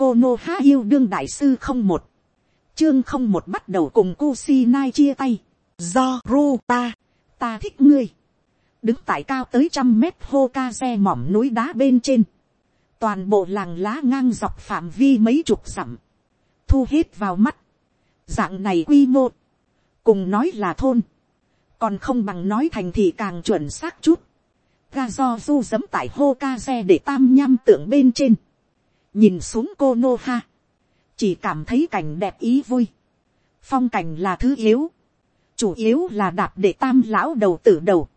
cô nô há yêu đương đại sư không một, chương không một bắt đầu cùng Kusinai chia tay, do ru ta, ta thích ngươi, đứng tại cao tới trăm mét hô ca xe mỏm núi đá bên trên, toàn bộ làng lá ngang dọc phạm vi mấy chục dặm, thu hết vào mắt, dạng này quy mô, cùng nói là thôn, còn không bằng nói thành thì càng chuẩn xác chút, ga do du dẫm tại hô ca xe để tam nham tượng bên trên, nhìn xuống cô nô ha, chỉ cảm thấy cảnh đẹp ý vui, phong cảnh là thứ yếu, chủ yếu là đạp để tam lão đầu tử đầu,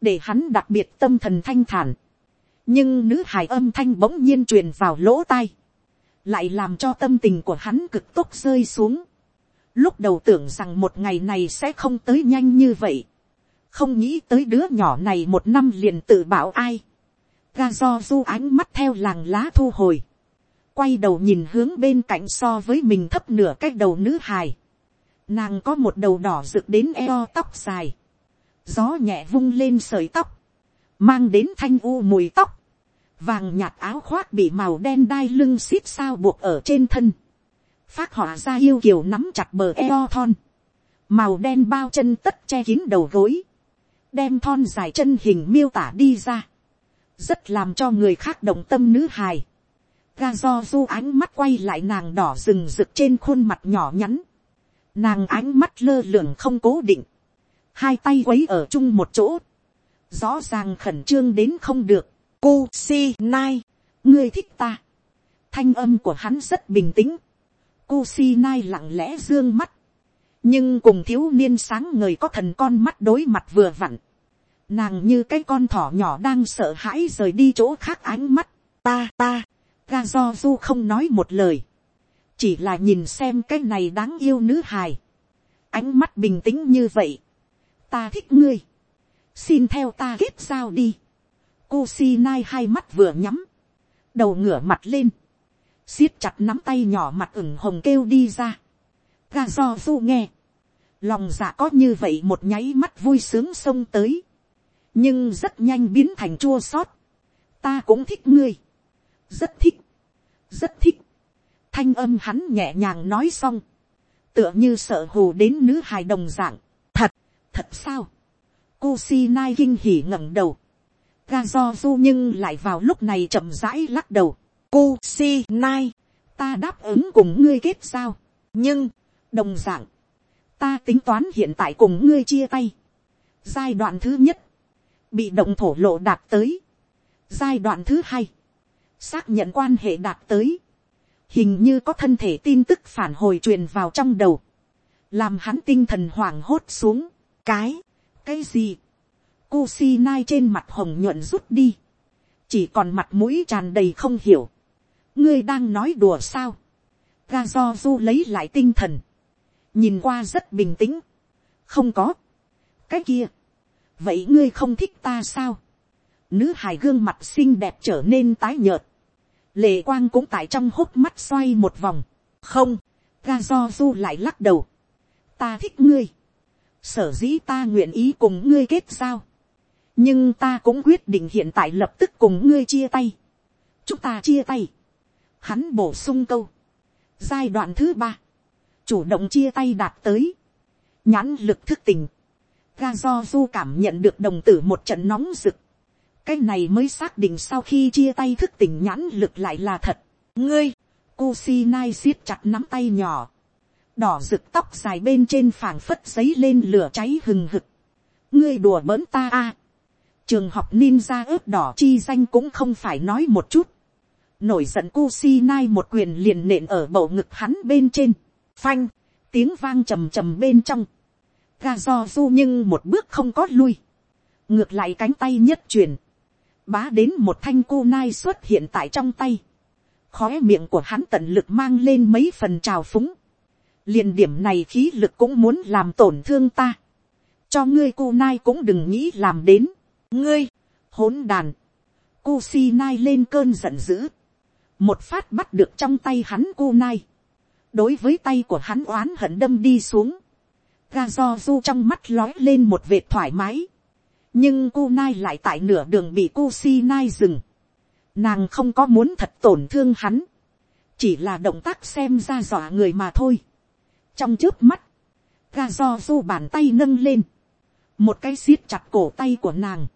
để hắn đặc biệt tâm thần thanh thản, nhưng nữ hài âm thanh bỗng nhiên truyền vào lỗ tai, lại làm cho tâm tình của hắn cực tốc rơi xuống. Lúc đầu tưởng rằng một ngày này sẽ không tới nhanh như vậy, không nghĩ tới đứa nhỏ này một năm liền tự bảo ai. Ga do du ánh mắt theo làng lá thu hồi, quay đầu nhìn hướng bên cạnh so với mình thấp nửa cái đầu nữ hài. Nàng có một đầu đỏ rực đến eo tóc dài, gió nhẹ vung lên sợi tóc, mang đến thanh u mùi tóc, vàng nhạt áo khoác bị màu đen đai lưng xít sao buộc ở trên thân, phát họa ra yêu kiều nắm chặt bờ eo thon, màu đen bao chân tất che kín đầu gối, đem thon dài chân hình miêu tả đi ra, rất làm cho người khác động tâm nữ hài, ga do du ánh mắt quay lại nàng đỏ rừng rực trên khuôn mặt nhỏ nhắn, nàng ánh mắt lơ lửng không cố định, hai tay quấy ở chung một chỗ, rõ ràng khẩn trương đến không được, cô si nai, ngươi thích ta, thanh âm của hắn rất bình tĩnh, cô si nai lặng lẽ dương mắt, nhưng cùng thiếu niên sáng người có thần con mắt đối mặt vừa vặn, nàng như cái con thỏ nhỏ đang sợ hãi rời đi chỗ khác ánh mắt, ta ta, ga do du không nói một lời, chỉ là nhìn xem cái này đáng yêu nữ hài, ánh mắt bình tĩnh như vậy, ta thích ngươi, xin theo ta kết giao đi, Kusinai hai mắt vừa nhắm, đầu ngửa mặt lên, siết chặt nắm tay nhỏ mặt ửng hồng kêu đi ra, ga do du nghe, lòng dạ có như vậy một nháy mắt vui sướng xông tới, nhưng rất nhanh biến thành chua sót, ta cũng thích ngươi, rất thích, rất thích, thanh âm hắn nhẹ nhàng nói xong, tựa như sợ hù đến nữ hài đồng dạng, thật, thật sao, Cô si nai kinh hỉ ngẩng đầu, ga do du nhưng lại vào lúc này chậm rãi lắc đầu. Cô si nai, ta đáp ứng cùng ngươi kết sao? nhưng, đồng dạng, ta tính toán hiện tại cùng ngươi chia tay. giai đoạn thứ nhất, bị động thổ lộ đạt tới. giai đoạn thứ hai, xác nhận quan hệ đạt tới. hình như có thân thể tin tức phản hồi truyền vào trong đầu, làm hắn tinh thần hoảng hốt xuống. cái, cái gì, Kusinai trên mặt hồng nhuận rút đi. Chỉ còn mặt mũi tràn đầy không hiểu. Ngươi đang nói đùa sao? Gazozu lấy lại tinh thần. Nhìn qua rất bình tĩnh. Không có. Cái kia. Vậy ngươi không thích ta sao? Nữ hài gương mặt xinh đẹp trở nên tái nhợt. Lệ quang cũng tại trong hốc mắt xoay một vòng. Không. Ga Do Du lại lắc đầu. Ta thích ngươi. Sở dĩ ta nguyện ý cùng ngươi kết giao nhưng ta cũng quyết định hiện tại lập tức cùng ngươi chia tay. chúng ta chia tay. hắn bổ sung câu. giai đoạn thứ ba, chủ động chia tay đạt tới. nhãn lực thức tình. ga do du cảm nhận được đồng tử một trận nóng rực cái này mới xác định sau khi chia tay thức tỉnh nhãn lực lại là thật. ngươi, Kusinai siết chặt nắm tay nhỏ. Đỏ rực tóc dài bên trên phảng phất giấy lên lửa cháy hừng hực. Ngươi đùa bỡn ta a trường học ninja ướp đỏ chi danh cũng không phải nói một chút. nổi giận Kusinai một quyền liền nện ở bầu ngực hắn bên trên. phanh, tiếng vang trầm trầm bên trong. ga do du nhưng một bước không có lui. ngược lại cánh tay nhất truyền bá đến một thanh cu nai xuất hiện tại trong tay. khóe miệng của hắn tận lực mang lên mấy phần trào phúng. liền điểm này khí lực cũng muốn làm tổn thương ta. cho ngươi cu nai cũng đừng nghĩ làm đến ngươi, hỗn đàn, Kusi nai lên cơn giận dữ, một phát bắt được trong tay hắn cu nai, đối với tay của hắn oán hận đâm đi xuống, ga do du trong mắt lói lên một vệt thoải mái, nhưng cô nai lại tại nửa đường bị Kusi nai dừng, nàng không có muốn thật tổn thương hắn, chỉ là động tác xem ra dọa người mà thôi. trong trước mắt, ga do du bàn tay nâng lên, một cái siết chặt cổ tay của nàng,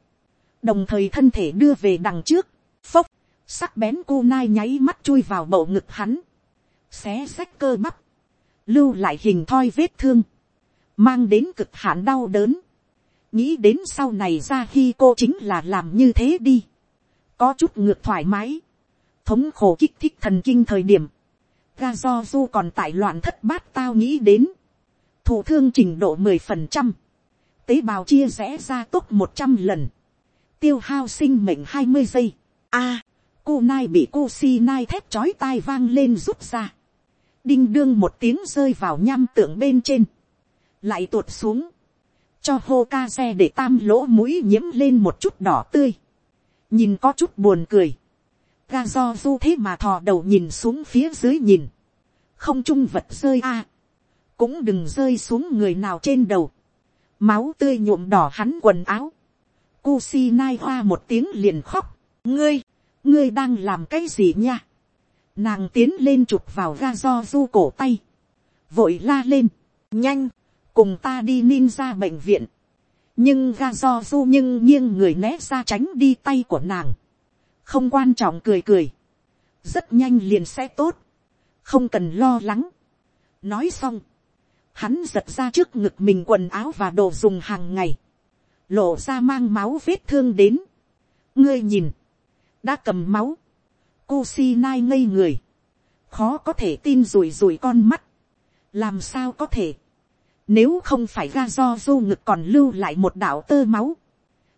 đồng thời thân thể đưa về đằng trước, phốc, sắc bén cô nai nháy mắt chui vào bầu ngực hắn, xé xách cơ bắp, lưu lại hình thoi vết thương, mang đến cực hạn đau đớn, nghĩ đến sau này ra khi cô chính là làm như thế đi, có chút ngược thoải mái, thống khổ kích thích thần kinh thời điểm, ga do du còn tại loạn thất bát tao nghĩ đến, thụ thương trình độ mười phần trăm, tế bào chia rẽ ra tốc một trăm lần, tiêu hao sinh mệnh hai mươi giây, a, cô nai bị cô si nai thép chói tai vang lên rút ra, đinh đương một tiếng rơi vào nham tượng bên trên, lại tuột xuống, cho hô ca xe để tam lỗ mũi nhiễm lên một chút đỏ tươi, nhìn có chút buồn cười, ga do du thế mà thò đầu nhìn xuống phía dưới nhìn, không trung vật rơi a, cũng đừng rơi xuống người nào trên đầu, máu tươi nhuộm đỏ hắn quần áo, Kusi nai hoa một tiếng liền khóc, ngươi, ngươi đang làm cái gì nha, nàng tiến lên chụp vào ga do du cổ tay, vội la lên, nhanh, cùng ta đi ninja bệnh viện, nhưng ga do du nhưng nghiêng người né ra tránh đi tay của nàng, không quan trọng cười cười, rất nhanh liền sẽ tốt, không cần lo lắng. nói xong, hắn giật ra trước ngực mình quần áo và đồ dùng hàng ngày, lộ ra mang máu vết thương đến. ngươi nhìn, đã cầm máu, Kusi nai ngây người, khó có thể tin rùi rùi con mắt, làm sao có thể, nếu không phải ra do du ngực còn lưu lại một đạo tơ máu,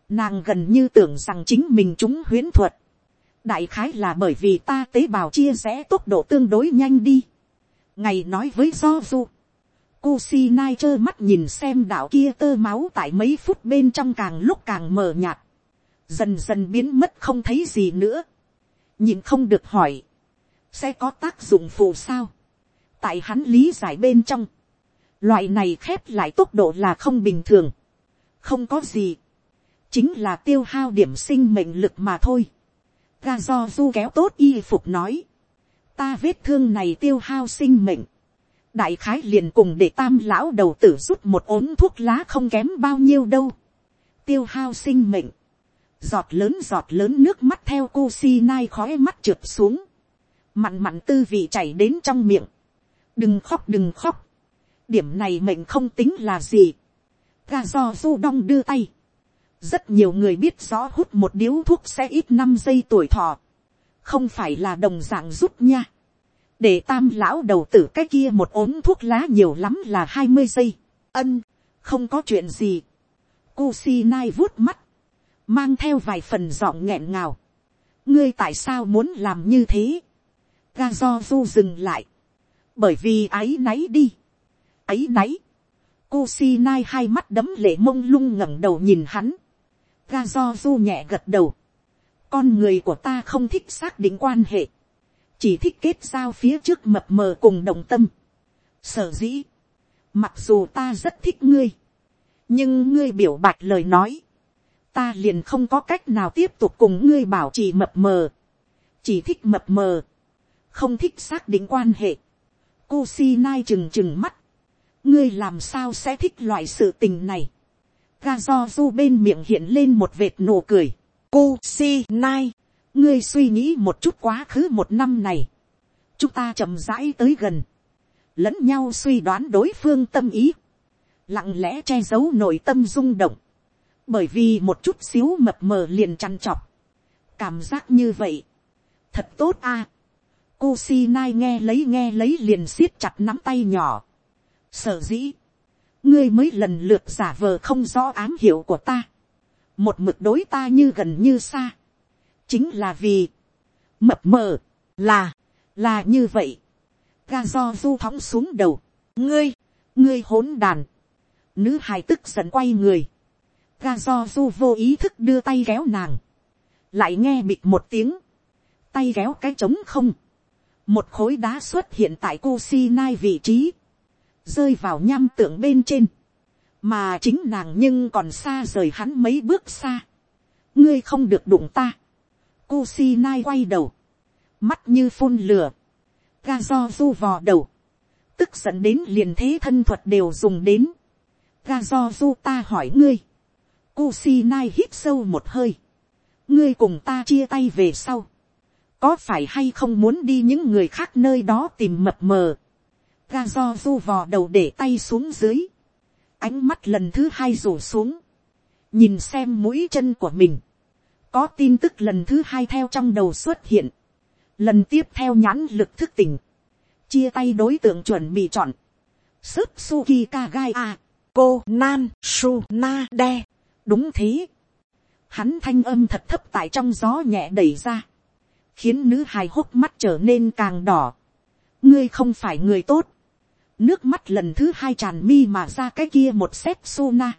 nàng gần như tưởng rằng chính mình chúng huyễn thuật, đại khái là bởi vì ta tế bào chia rẽ tốc độ tương đối nhanh đi. ngày nói với do du, Kusinai trơ mắt nhìn xem đạo kia tơ máu tại mấy phút bên trong càng lúc càng mờ nhạt. Dần dần biến mất không thấy gì nữa. Nhìn không được hỏi. Sẽ có tác dụng phụ sao? Tại hắn lý giải bên trong. Loại này khép lại tốc độ là không bình thường. Không có gì. Chính là tiêu hao điểm sinh mệnh lực mà thôi. Ga do du kéo tốt y phục nói, ta vết thương này tiêu hao sinh mệnh, đại khái liền cùng để tam lão đầu tử rút một ốm thuốc lá không kém bao nhiêu đâu, tiêu hao sinh mệnh, giọt lớn giọt lớn nước mắt theo cô si nai khói mắt trượt xuống, mặn mặn tư vị chảy đến trong miệng, đừng khóc đừng khóc, điểm này mệnh không tính là gì, ga do du đong đưa tay, rất nhiều người biết rõ hút một điếu thuốc sẽ ít năm giây tuổi thọ, không phải là đồng dạng rút nha, để tam lão đầu tử cái kia một ốm thuốc lá nhiều lắm là hai mươi giây, ân, không có chuyện gì, Kusi nai vuốt mắt, mang theo vài phần giọng nghẹn ngào, ngươi tại sao muốn làm như thế, ga do du dừng lại, bởi vì ái náy đi, áy náy, Kusinai hai mắt đấm lệ mông lung ngẩng đầu nhìn hắn ga do du nhẹ gật đầu. Con người của ta không thích xác định quan hệ. Chỉ thích kết giao phía trước mập mờ cùng đồng tâm. Sở dĩ. Mặc dù ta rất thích ngươi. Nhưng ngươi biểu bạch lời nói. Ta liền không có cách nào tiếp tục cùng ngươi bảo trì mập mờ. Chỉ thích mập mờ. Không thích xác định quan hệ. Kusinai chừng chừng mắt. Ngươi làm sao sẽ thích loại sự tình này? Ga do du bên miệng hiện lên một vệt nụ cười. Cô si nai, ngươi suy nghĩ một chút quá khứ một năm này. chúng ta chậm rãi tới gần, lẫn nhau suy đoán đối phương tâm ý, lặng lẽ che giấu nội tâm rung động, bởi vì một chút xíu mập mờ liền chăn chọc, cảm giác như vậy, thật tốt a. cô si nai nghe lấy nghe lấy liền siết chặt nắm tay nhỏ, sở dĩ, ngươi mới lần lượt giả vờ không rõ ám hiệu của ta, một mực đối ta như gần như xa, chính là vì, mập mờ, là, là như vậy, ga do du thóng xuống đầu, ngươi, ngươi hỗn đàn, nữ hài tức giận quay người, ga do du vô ý thức đưa tay kéo nàng, lại nghe bịt một tiếng, tay kéo cái trống không, một khối đá xuất hiện tại cô si nai vị trí, rơi vào nham tượng bên trên, mà chính nàng nhưng còn xa rời hắn mấy bước xa, ngươi không được đụng ta, Kusi nai quay đầu, mắt như phun lửa, ga do du vò đầu, tức dẫn đến liền thế thân thuật đều dùng đến, ga do du ta hỏi ngươi, Kusinai hít sâu một hơi, ngươi cùng ta chia tay về sau, có phải hay không muốn đi những người khác nơi đó tìm mập mờ, ga do du vò đầu để tay xuống dưới, ánh mắt lần thứ hai rủ xuống, nhìn xem mũi chân của mình, có tin tức lần thứ hai theo trong đầu xuất hiện, lần tiếp theo nhãn lực thức tỉnh, chia tay đối tượng chuẩn bị chọn, sức suki kagai a, cô nan su na de, đúng thế, hắn thanh âm thật thấp tại trong gió nhẹ đẩy ra, khiến nữ hài hốc mắt trở nên càng đỏ, ngươi không phải người tốt, nước mắt lần thứ hai tràn mi mà ra cái kia một xét su na.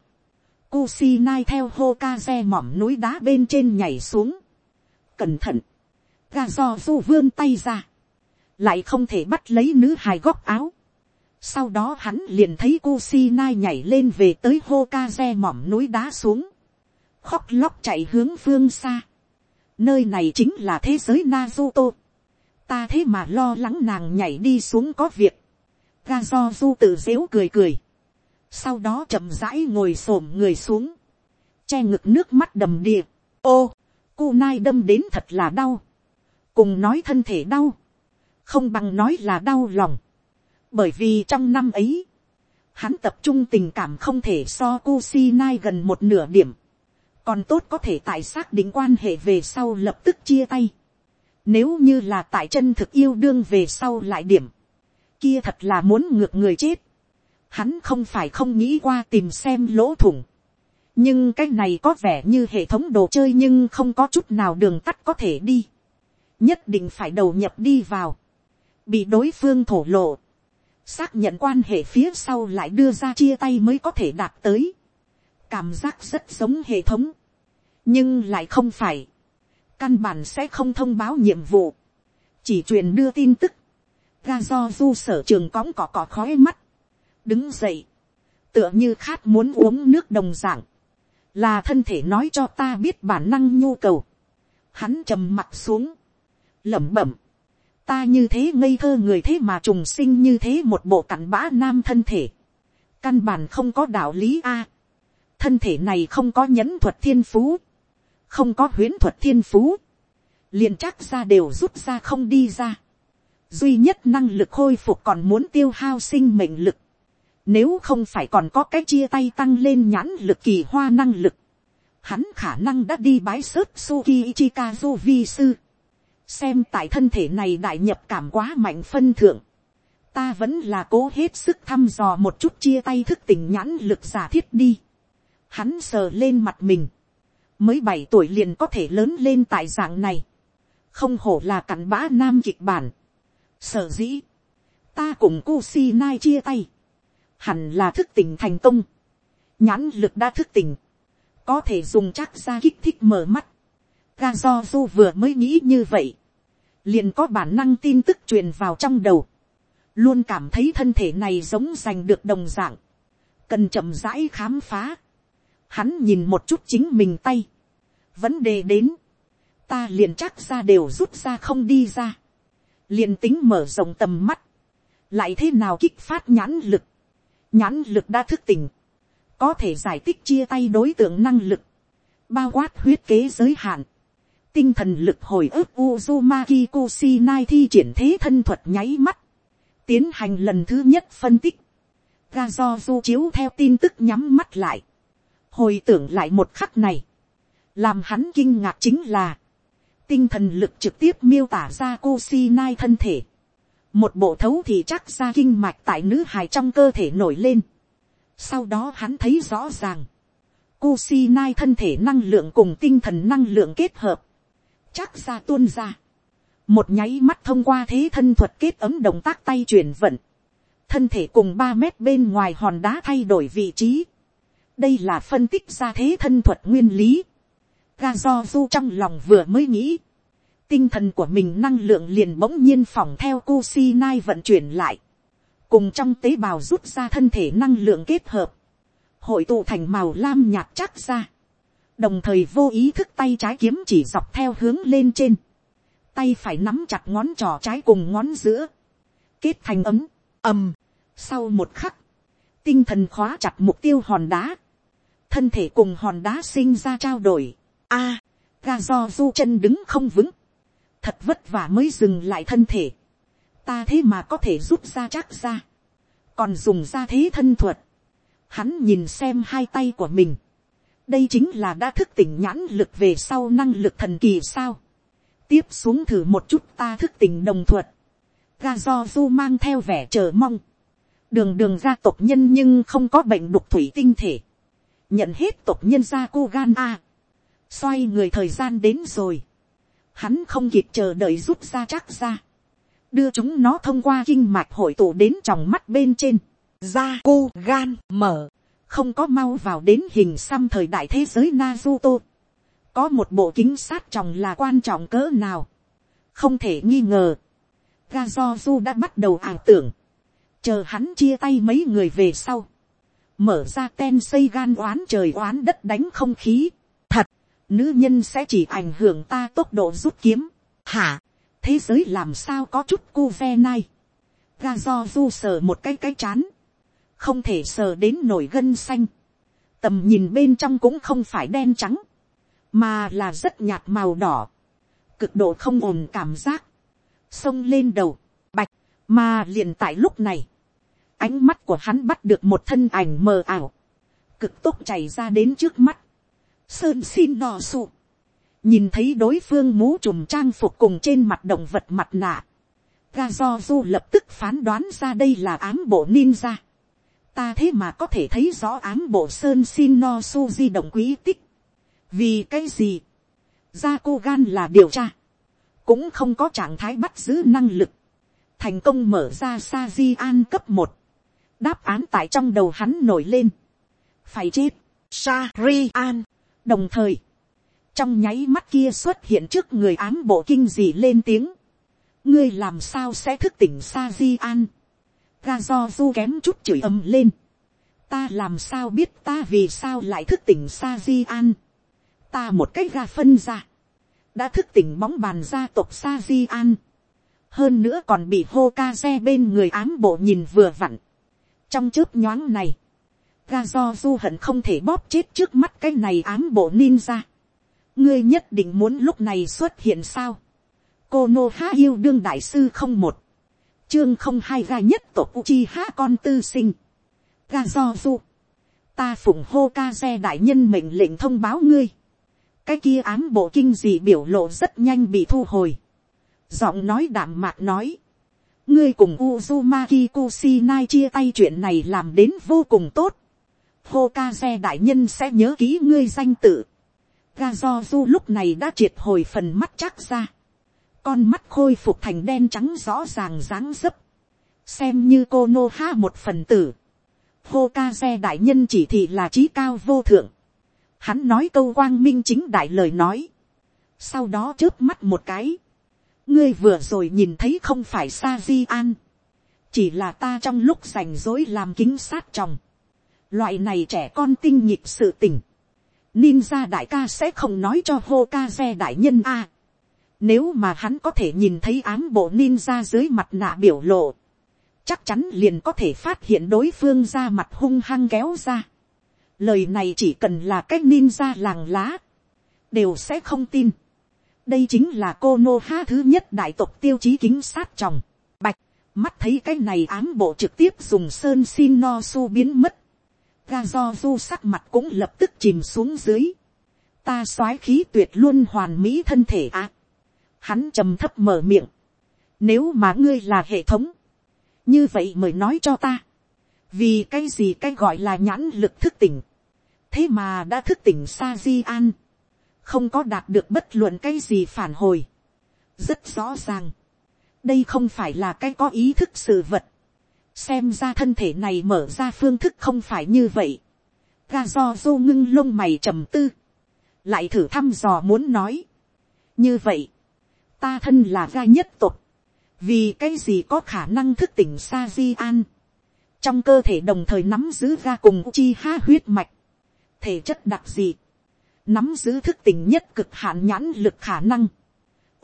Kusinai theo Hokaze mỏm núi đá bên trên nhảy xuống. Cẩn thận. Ga do du vươn tay ra. Lại không thể bắt lấy nữ hài góc áo. Sau đó hắn liền thấy Kusinai nhảy lên về tới Hokaze mỏm núi đá xuống. Khóc lóc chạy hướng phương xa. Nơi này chính là thế giới Naruto. Ta thế mà lo lắng nàng nhảy đi xuống có việc ga do du tự dếu cười cười. Sau đó chậm rãi ngồi xổm người xuống. Che ngực nước mắt đầm đìa. Ô, cu nai đâm đến thật là đau. Cùng nói thân thể đau. Không bằng nói là đau lòng. Bởi vì trong năm ấy, hắn tập trung tình cảm không thể so cu si nai gần một nửa điểm. Còn tốt có thể tại xác định quan hệ về sau lập tức chia tay. Nếu như là tại chân thực yêu đương về sau lại điểm kia thật là muốn ngược người chết. Hắn không phải không nghĩ qua tìm xem lỗ thủng. Nhưng cái này có vẻ như hệ thống đồ chơi nhưng không có chút nào đường tắt có thể đi. Nhất định phải đầu nhập đi vào. Bị đối phương thổ lộ. Xác nhận quan hệ phía sau lại đưa ra chia tay mới có thể đạt tới. Cảm giác rất giống hệ thống. Nhưng lại không phải. Căn bản sẽ không thông báo nhiệm vụ. Chỉ truyền đưa tin tức ga do du sở trường cõng cỏ cỏ khói mắt, đứng dậy, tựa như khát muốn uống nước đồng dạng, là thân thể nói cho ta biết bản năng nhu cầu, hắn trầm mặt xuống, lẩm bẩm, ta như thế ngây thơ người thế mà trùng sinh như thế một bộ cặn bã nam thân thể, căn bản không có đạo lý a, thân thể này không có nhẫn thuật thiên phú, không có huyễn thuật thiên phú, liền chắc ra đều rút ra không đi ra, duy nhất năng lực khôi phục còn muốn tiêu hao sinh mệnh lực. Nếu không phải còn có cái chia tay tăng lên nhãn lực kỳ hoa năng lực. Hắn khả năng đã đi bái sớt Suki Ichikazu vi sư. Xem tại thân thể này đại nhập cảm quá mạnh phân thượng. Ta vẫn là cố hết sức thăm dò một chút chia tay thức tỉnh nhãn lực giả thiết đi. Hắn sờ lên mặt mình. Mới bảy tuổi liền có thể lớn lên tại dạng này. Không hổ là cặn bã nam kịch bản Sở dĩ, ta cùng cô si nai chia tay, hẳn là thức tỉnh thành công. Nhãn lực đã thức tỉnh, có thể dùng chắc ra kích thích mở mắt. Ga do du vừa mới nghĩ như vậy, liền có bản năng tin tức truyền vào trong đầu. Luôn cảm thấy thân thể này giống giành được đồng dạng, cần chậm rãi khám phá. Hắn nhìn một chút chính mình tay, vấn đề đến, ta liền chắc ra đều rút ra không đi ra liền tính mở rộng tầm mắt, lại thế nào kích phát nhãn lực, nhãn lực đã thức tỉnh, có thể giải thích chia tay đối tượng năng lực, bao quát huyết kế giới hạn, tinh thần lực hồi ức Uzumaki Kusinai thi triển thế thân thuật nháy mắt, tiến hành lần thứ nhất phân tích, ga do du chiếu theo tin tức nhắm mắt lại, hồi tưởng lại một khắc này, làm hắn kinh ngạc chính là, tinh thần lực trực tiếp miêu tả ra cô si nai thân thể. Một bộ thấu thì chắc ra kinh mạch tại nữ hài trong cơ thể nổi lên. Sau đó hắn thấy rõ ràng. Cô si nai thân thể năng lượng cùng tinh thần năng lượng kết hợp. Chắc ra tuôn ra. Một nháy mắt thông qua thế thân thuật kết ấm động tác tay chuyển vận. Thân thể cùng ba mét bên ngoài hòn đá thay đổi vị trí. Đây là phân tích ra thế thân thuật nguyên lý ga do du trong lòng vừa mới nghĩ. Tinh thần của mình năng lượng liền bỗng nhiên phỏng theo Kusinai vận chuyển lại. Cùng trong tế bào rút ra thân thể năng lượng kết hợp. Hội tụ thành màu lam nhạt chắc ra. Đồng thời vô ý thức tay trái kiếm chỉ dọc theo hướng lên trên. Tay phải nắm chặt ngón trỏ trái cùng ngón giữa. kết thành ấm, ầm, sau một khắc, tinh thần khóa chặt mục tiêu hòn đá, thân thể cùng hòn đá sinh ra trao đổi, a, ga do du chân đứng không vững, thật vất vả mới dừng lại thân thể, ta thế mà có thể rút ra chắc ra, còn dùng ra thế thân thuật, hắn nhìn xem hai tay của mình, đây chính là đã thức tỉnh nhãn lực về sau năng lực thần kỳ sao, tiếp xuống thử một chút ta thức tỉnh đồng thuật, ga do du mang theo vẻ chờ mong, đường đường gia tộc nhân nhưng không có bệnh đục thủy tinh thể, nhận hết tộc nhân gia cô gan a, xoay người thời gian đến rồi, hắn không kịp chờ đợi rút ra chắc ra, đưa chúng nó thông qua kinh mạch hội tụ đến tròng mắt bên trên, da cô gan mở, không có mau vào đến hình xăm thời đại thế giới Naruto. Có một bộ kính sát tròng là quan trọng cỡ nào. Không thể nghi ngờ. Gazozu đã bắt đầu ảo tưởng. Chờ hắn chia tay mấy người về sau. Mở ra ten xây gan oán trời oán đất đánh không khí. Nữ nhân sẽ chỉ ảnh hưởng ta tốc độ rút kiếm. Hả, thế giới làm sao có chút cu ve nai. du sờ một cái cái chán. Không thể sờ đến nổi gân xanh, tầm nhìn bên trong cũng không phải đen trắng, mà là rất nhạt màu đỏ, cực độ không ổn cảm giác, xông lên đầu, bạch, mà liền tại lúc này, ánh mắt của hắn bắt được một thân ảnh mờ ảo, cực tốc chảy ra đến trước mắt, sơn xin nò sụ, nhìn thấy đối phương mũ trùm trang phục cùng trên mặt động vật mặt nạ, ga do du lập tức phán đoán ra đây là ám bộ ninja. Ta thế mà có thể thấy rõ ám bộ sơn xin no su di động quý tích. vì cái gì, ra cô gan là điều tra, cũng không có trạng thái bắt giữ năng lực, thành công mở ra sa di an cấp một, đáp án tại trong đầu hắn nổi lên, phải chết, sa ri an, đồng thời, trong nháy mắt kia xuất hiện trước người ám bộ kinh dị lên tiếng, ngươi làm sao sẽ thức tỉnh sa di an, ga do du kém chút chửi ầm lên. ta làm sao biết ta vì sao lại thức tỉnh sa di an. ta một cách ga phân ra. đã thức tỉnh bóng bàn gia tộc sa di an. hơn nữa còn bị hô ca xe bên người ám bộ nhìn vừa vặn. trong chớp nhoáng này, ga do du hận không thể bóp chết trước mắt cái này ám bộ ninja. ngươi nhất định muốn lúc này xuất hiện sao. cô nô há yêu đương đại sư không một chương không hai ga nhất tộc uchi há con tư sinh. ga do du. ta phụng hô ca xe đại nhân mệnh lệnh thông báo ngươi. cái kia ám bộ kinh gì biểu lộ rất nhanh bị thu hồi. giọng nói đảm mạc nói. ngươi cùng Uzumaki Kusinai chia tay chuyện này làm đến vô cùng tốt hô ca xe đại nhân sẽ nhớ kỹ ngươi danh tự. ga do du lúc này đã triệt hồi phần mắt chắc ra. Con mắt khôi phục thành đen trắng rõ ràng dáng dấp, xem như cô nô ha một phần tử, hô ca xe đại nhân chỉ thị là trí cao vô thượng, hắn nói câu quang minh chính đại lời nói, sau đó chớp mắt một cái, ngươi vừa rồi nhìn thấy không phải sa di an, chỉ là ta trong lúc rảnh rối làm kính sát chồng, loại này trẻ con tinh nhịp sự tình, ninja đại ca sẽ không nói cho hô ca xe đại nhân a, nếu mà hắn có thể nhìn thấy ám bộ ninja dưới mặt nạ biểu lộ. Chắc chắn liền có thể phát hiện đối phương ra mặt hung hăng kéo ra. Lời này chỉ cần là cách ninja làng lá. Đều sẽ không tin. Đây chính là cô nô ha thứ nhất đại tộc tiêu chí kính sát chồng. Bạch, mắt thấy cái này ám bộ trực tiếp dùng sơn xin no su biến mất. Ga do du sắc mặt cũng lập tức chìm xuống dưới. Ta soái khí tuyệt luôn hoàn mỹ thân thể ạ. À. Hắn trầm thấp mở miệng, nếu mà ngươi là hệ thống, như vậy mời nói cho ta, vì cái gì cái gọi là nhãn lực thức tỉnh, thế mà đã thức tỉnh sa di an, không có đạt được bất luận cái gì phản hồi, rất rõ ràng, đây không phải là cái có ý thức sự vật, xem ra thân thể này mở ra phương thức không phải như vậy, ga do dô ngưng lông mày trầm tư, lại thử thăm dò muốn nói, như vậy, ta thân là gia nhất tục, vì cái gì có khả năng thức tỉnh sa di an, trong cơ thể đồng thời nắm giữ ga cùng chi ha huyết mạch, thể chất đặc gì, nắm giữ thức tỉnh nhất cực hạn nhãn lực khả năng,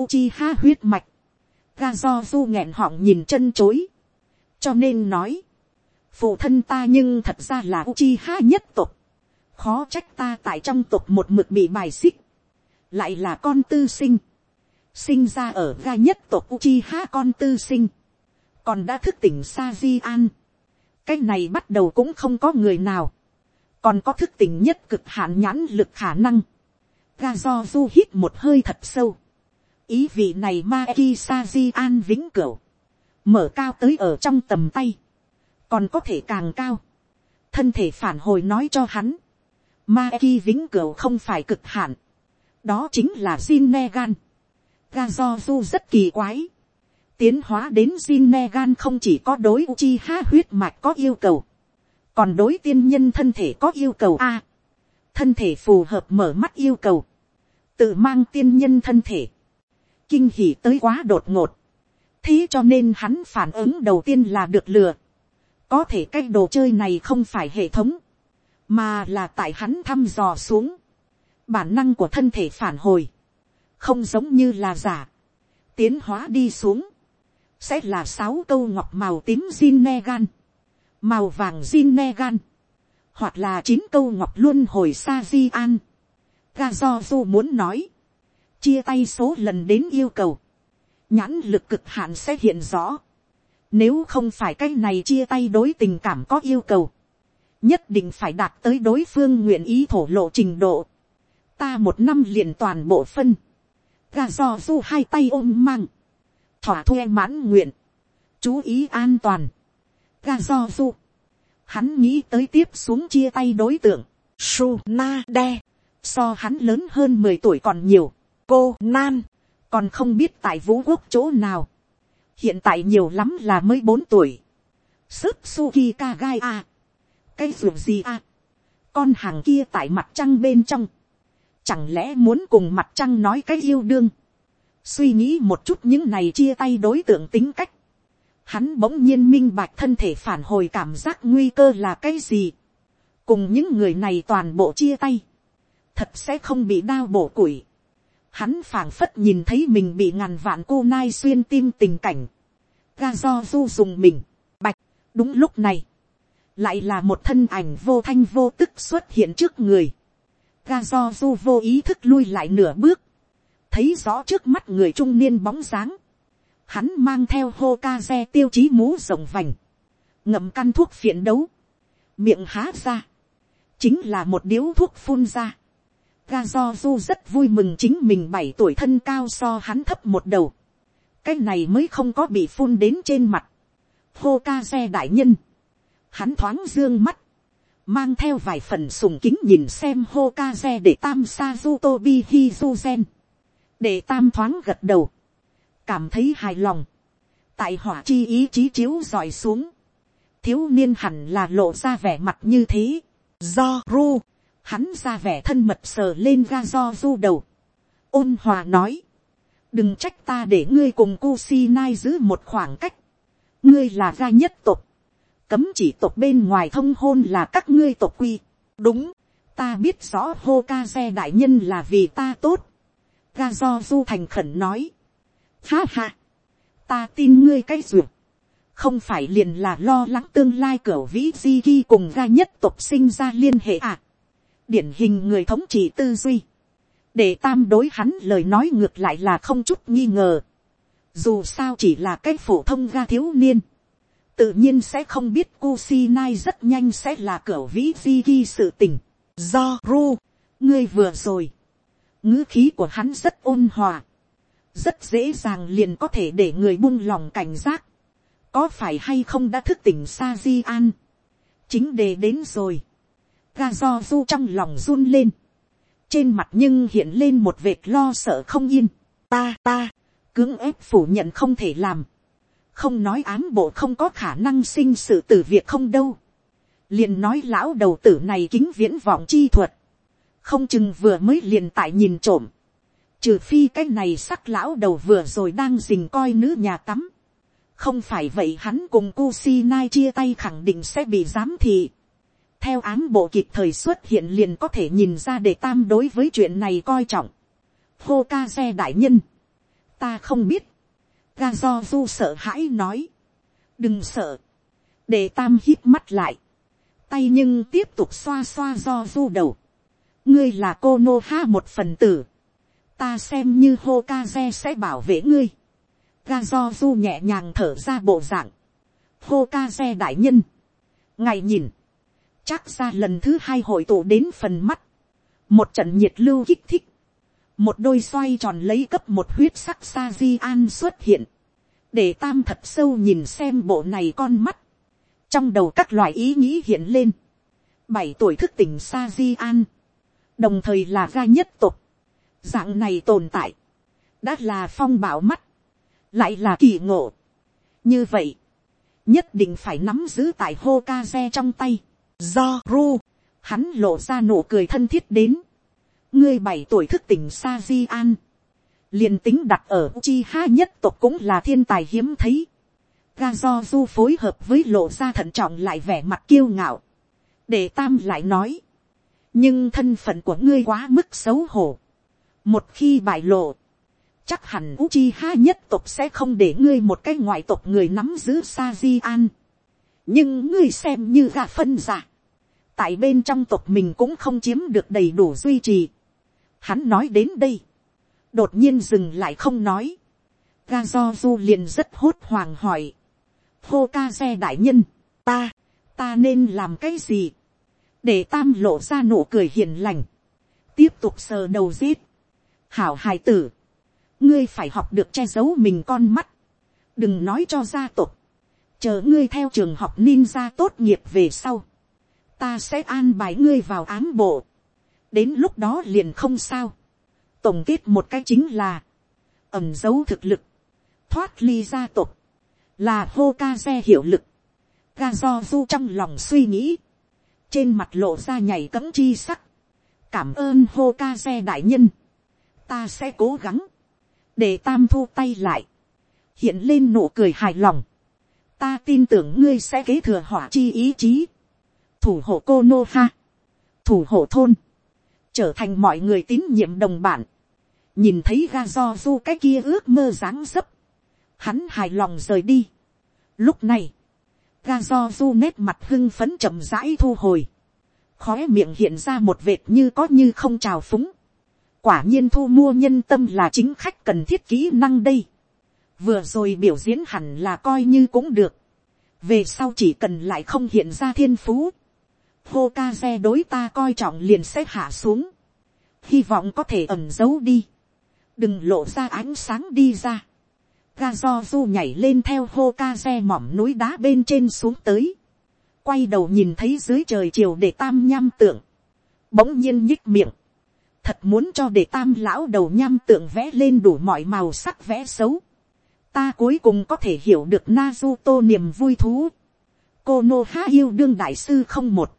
Uchiha huyết mạch, ga do du nghẹn họng nhìn chân chối, cho nên nói, phụ thân ta nhưng thật ra là Uchiha nhất tộc, khó trách ta tại trong tộc một mực bị bài xích, lại là con tư sinh, sinh ra ở ga nhất tộc Uchiha con tư sinh, còn đã thức tỉnh sa di an, cái này bắt đầu cũng không có người nào, còn có thức tỉnh nhất cực hạn nhãn lực khả năng, ga do du hít một hơi thật sâu, ý vị này ma ki sa di an vĩnh cửu, mở cao tới ở trong tầm tay, còn có thể càng cao, thân thể phản hồi nói cho hắn, ma ki vĩnh cửu không phải cực hạn, đó chính là Jin Negan. Ga do du rất kỳ quái, tiến hóa đến Jin Negan không chỉ có đối Uchiha huyết mạch có yêu cầu, còn đối tiên nhân thân thể có yêu cầu a, thân thể phù hợp mở mắt yêu cầu, tự mang tiên nhân thân thể, kinh hỉ tới quá đột ngột, thế cho nên hắn phản ứng đầu tiên là được lừa, có thể cái đồ chơi này không phải hệ thống, mà là tại hắn thăm dò xuống, bản năng của thân thể phản hồi, không giống như là giả, tiến hóa đi xuống, sẽ là sáu câu ngọc màu tím zin ne gan, màu vàng zin ne gan, hoặc là chín câu ngọc luôn hồi sa di an, ga do du muốn nói, chia tay số lần đến yêu cầu, nhãn lực cực hạn sẽ hiện rõ, nếu không phải cái này chia tay đối tình cảm có yêu cầu, nhất định phải đạt tới đối phương nguyện ý thổ lộ trình độ, ta một năm liền toàn bộ phân, ga do du hai tay ôm mang, thỏa thuê mãn nguyện, chú ý an toàn, ga do du, hắn nghĩ tới tiếp xuống chia tay đối tượng, su na de. So hắn lớn hơn mười tuổi còn nhiều, cô nan, còn không biết tại vũ quốc chỗ nào, hiện tại nhiều lắm là mới bốn tuổi, sức suki ka gai a, à. cái ruột gì a, con hàng kia tại mặt trăng bên trong, chẳng lẽ muốn cùng mặt trăng nói cái yêu đương, suy nghĩ một chút những này chia tay đối tượng tính cách, hắn bỗng nhiên minh bạch thân thể phản hồi cảm giác nguy cơ là cái gì, cùng những người này toàn bộ chia tay, thật sẽ không bị đau bổ củi, hắn phảng phất nhìn thấy mình bị ngàn vạn cô nai xuyên tim tình cảnh, ga do du dùng mình, bạch, đúng lúc này, lại là một thân ảnh vô thanh vô tức xuất hiện trước người, ga do du vô ý thức lui lại nửa bước, thấy rõ trước mắt người trung niên bóng dáng, hắn mang theo hô ca xe tiêu chí mũ rồng vành, ngậm căn thuốc phiện đấu, miệng há ra, chính là một điếu thuốc phun ra. Ga do du rất vui mừng chính mình bảy tuổi thân cao so hắn thấp một đầu, cái này mới không có bị phun đến trên mặt. hô ca xe đại nhân, hắn thoáng dương mắt, mang theo vài phần sùng kính nhìn xem hô ca xe để tam sa du tobi hi du gen, để tam thoáng gật đầu, cảm thấy hài lòng, tại hỏa chi ý chí chiếu dọi xuống, thiếu niên hẳn là lộ ra vẻ mặt như thế, do ru, hắn ra vẻ thân mật sờ lên ga do du đầu, ôn hòa nói, đừng trách ta để ngươi cùng ku si nai giữ một khoảng cách, ngươi là gia nhất tộc, cấm chỉ tộc bên ngoài thông hôn là các ngươi tộc quy, đúng, ta biết rõ hô ca xe đại nhân là vì ta tốt, ga do du thành khẩn nói, ha ha, ta tin ngươi cái ruột, không phải liền là lo lắng tương lai cửa vĩ di ghi cùng ga nhất tộc sinh ra liên hệ à điển hình người thống trị tư duy, để tam đối hắn lời nói ngược lại là không chút nghi ngờ, dù sao chỉ là cái phổ thông ga thiếu niên, tự nhiên sẽ không biết Kusinai rất nhanh sẽ là cửa vĩ di ghi sự tình, do ru, ngươi vừa rồi, ngữ khí của hắn rất ôn hòa, rất dễ dàng liền có thể để người buông lòng cảnh giác, có phải hay không đã thức tỉnh sa di an, chính đề đến rồi, ga do du trong lòng run lên, trên mặt nhưng hiện lên một vệt lo sợ không yên, ta ta, cưỡng ép phủ nhận không thể làm, không nói ám bộ không có khả năng sinh sự từ việc không đâu, liền nói lão đầu tử này kính viễn vọng chi thuật, không chừng vừa mới liền tại nhìn trộm, trừ phi cái này sắc lão đầu vừa rồi đang dình coi nữ nhà tắm, không phải vậy hắn cùng Kusinai chia tay khẳng định sẽ bị giám thị theo án bộ kịp thời xuất hiện liền có thể nhìn ra để tam đối với chuyện này coi trọng. hô ca xe đại nhân, ta không biết, ga do du sợ hãi nói, đừng sợ, để tam hít mắt lại, tay nhưng tiếp tục xoa xoa do du đầu, ngươi là cô nô ha một phần tử, ta xem như hô ca xe sẽ bảo vệ ngươi, ga do du nhẹ nhàng thở ra bộ dạng, hô ca xe đại nhân, ngày nhìn, chắc ra lần thứ hai hội tụ đến phần mắt, một trận nhiệt lưu kích thích, một đôi xoay tròn lấy cấp một huyết sắc sa di an xuất hiện, để tam thật sâu nhìn xem bộ này con mắt, trong đầu các loại ý nghĩ hiện lên, bảy tuổi thức tỉnh sa di an, đồng thời là ga nhất tục, dạng này tồn tại, đã là phong bảo mắt, lại là kỳ ngộ. như vậy, nhất định phải nắm giữ tại hô ca xe trong tay, do ru, hắn lộ ra nụ cười thân thiết đến, ngươi bảy tuổi thức tỉnh sa di an, liền tính đặt ở chi ha nhất tộc cũng là thiên tài hiếm thấy, ga do du phối hợp với lộ ra thận trọng lại vẻ mặt kiêu ngạo, để tam lại nói, nhưng thân phận của ngươi quá mức xấu hổ, một khi bại lộ, chắc hẳn Uchiha nhất tộc sẽ không để ngươi một cái ngoại tộc người nắm giữ sa di an nhưng ngươi xem như gà phân giả. tại bên trong tộc mình cũng không chiếm được đầy đủ duy trì. hắn nói đến đây. đột nhiên dừng lại không nói. ga do du liền rất hốt hoảng hỏi. hô ca xe đại nhân, ta, ta nên làm cái gì. để tam lộ ra nụ cười hiền lành. tiếp tục sờ đầu giết. hảo hài tử ngươi phải học được che giấu mình con mắt, đừng nói cho gia tộc, chờ ngươi theo trường học ninja tốt nghiệp về sau, ta sẽ an bài ngươi vào ám bộ, đến lúc đó liền không sao, tổng kết một cái chính là, ẩm giấu thực lực, thoát ly gia tộc, là hô ca xe hiệu lực, ga do du trong lòng suy nghĩ, trên mặt lộ ra nhảy cấm chi sắc, cảm ơn hô ca xe đại nhân, ta sẽ cố gắng, để tam thu tay lại, hiện lên nụ cười hài lòng, ta tin tưởng ngươi sẽ kế thừa hỏa chi ý chí, thủ hộ cô nô ha, thủ hộ thôn, trở thành mọi người tín nhiệm đồng bản, nhìn thấy ga do du cái kia ước mơ dáng dấp, hắn hài lòng rời đi. Lúc này, ga do du nét mặt hưng phấn chậm rãi thu hồi, khóe miệng hiện ra một vệt như có như không trào phúng, quả nhiên thu mua nhân tâm là chính khách cần thiết kỹ năng đây vừa rồi biểu diễn hẳn là coi như cũng được. về sau chỉ cần lại không hiện ra thiên phú. hô ca xe đối ta coi trọng liền sẽ hạ xuống. hy vọng có thể ẩn giấu đi. đừng lộ ra ánh sáng đi ra. ga do du nhảy lên theo hô ca xe mỏm núi đá bên trên xuống tới. quay đầu nhìn thấy dưới trời chiều để tam nham tượng. bỗng nhiên nhích miệng thật muốn cho để tam lão đầu nham tượng vẽ lên đủ mọi màu sắc vẽ xấu ta cuối cùng có thể hiểu được Naruto niềm vui thú. cô nô há yêu đương đại sư không một.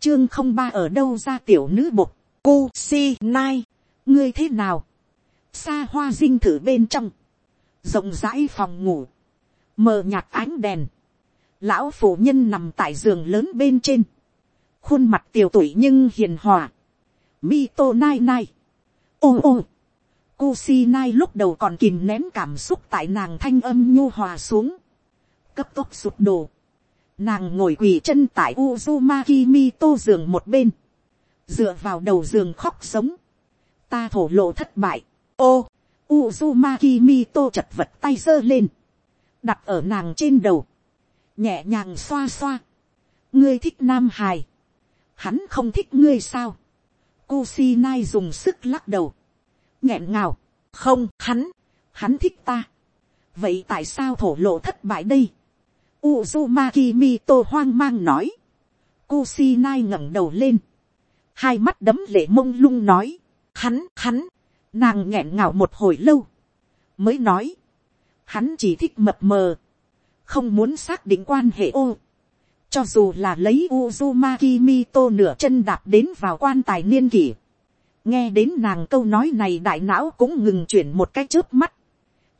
chương không ba ở đâu ra tiểu nữ bục. cô si nai. ngươi thế nào. xa hoa dinh thử bên trong. rộng rãi phòng ngủ. mờ nhạt ánh đèn. lão phụ nhân nằm tại giường lớn bên trên. khuôn mặt tiểu tuổi nhưng hiền hòa Mito nai nai. Ô ô. Kusinai lúc đầu còn kìm nén cảm xúc tại nàng thanh âm nhu hòa xuống. Cấp tốc sụp đổ. Nàng ngồi quỳ chân tại Uzumaki Mito giường một bên. Dựa vào đầu giường khóc sống. Ta thổ lộ thất bại. Ô. Uzumaki Mito chật vật tay giơ lên. Đặt ở nàng trên đầu. Nhẹ nhàng xoa xoa. Ngươi thích nam hài. Hắn không thích ngươi sao Kusinai dùng sức lắc đầu nghẹn ngào. Không, hắn, hắn thích ta. Vậy tại sao thổ lộ thất bại đây? Uzumaki Mito hoang mang nói. Kusinai ngẩng đầu lên. Hai mắt đấm lệ mông lung nói. Hắn, hắn, nàng nghẹn ngào một hồi lâu. Mới nói. Hắn chỉ thích mập mờ. Không muốn xác định quan hệ ô. Cho dù là lấy Uzumaki Mito nửa chân đạp đến vào quan tài niên kỷ. Nghe đến nàng câu nói này đại não cũng ngừng chuyển một cái chớp mắt.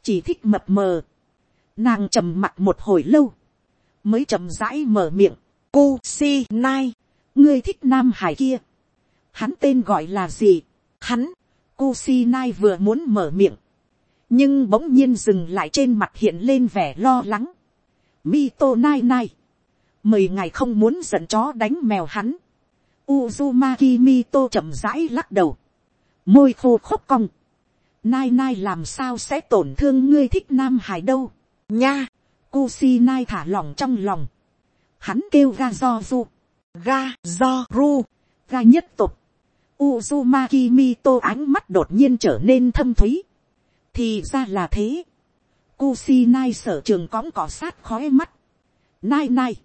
Chỉ thích mập mờ. Nàng trầm mặt một hồi lâu. Mới chậm rãi mở miệng. Cô si nai. Ngươi thích nam hải kia. Hắn tên gọi là gì? Hắn. Cô si nai vừa muốn mở miệng. Nhưng bỗng nhiên dừng lại trên mặt hiện lên vẻ lo lắng. Mito nai nai mời ngài không muốn giận chó đánh mèo hắn. Uzumaki Mito chậm rãi lắc đầu. Môi khô khốc cong. Nai nai làm sao sẽ tổn thương ngươi thích nam hải đâu. Nha. Kusinai thả lỏng trong lòng. Hắn kêu ra do du. Ga do ru. Ga nhất tục. Uzumaki Mito ánh mắt đột nhiên trở nên thâm thúy. Thì ra là thế. Kusinai sở trường cõng cỏ sát khói mắt. Nai nai.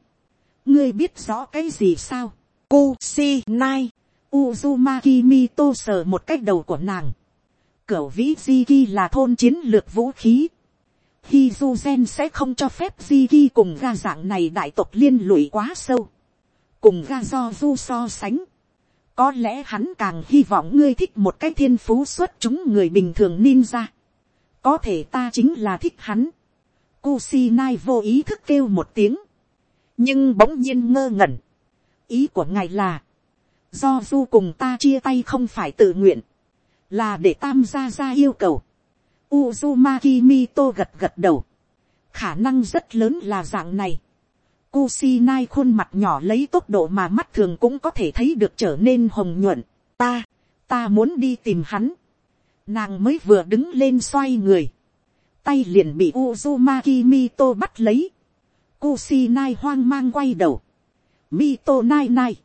Ngươi biết rõ cái gì sao? Kusinai. Uzumaki Mito sờ một cách đầu của nàng. Cửu vĩ Ziki là thôn chiến lược vũ khí. Hizuzen sẽ không cho phép Ziki cùng ga dạng này đại tộc liên lụy quá sâu. Cùng ga do du so sánh. Có lẽ hắn càng hy vọng ngươi thích một cái thiên phú xuất chúng người bình thường ninja. Có thể ta chính là thích hắn. Kusinai vô ý thức kêu một tiếng. Nhưng bỗng nhiên ngơ ngẩn. Ý của ngài là. Do du cùng ta chia tay không phải tự nguyện. Là để tam gia ra yêu cầu. Uzuma Kimito gật gật đầu. Khả năng rất lớn là dạng này. Kusinai khuôn mặt nhỏ lấy tốc độ mà mắt thường cũng có thể thấy được trở nên hồng nhuận. Ta, ta muốn đi tìm hắn. Nàng mới vừa đứng lên xoay người. Tay liền bị Uzuma Kimito bắt lấy. Kusinai hoang mang quay đầu. Mito nai nai.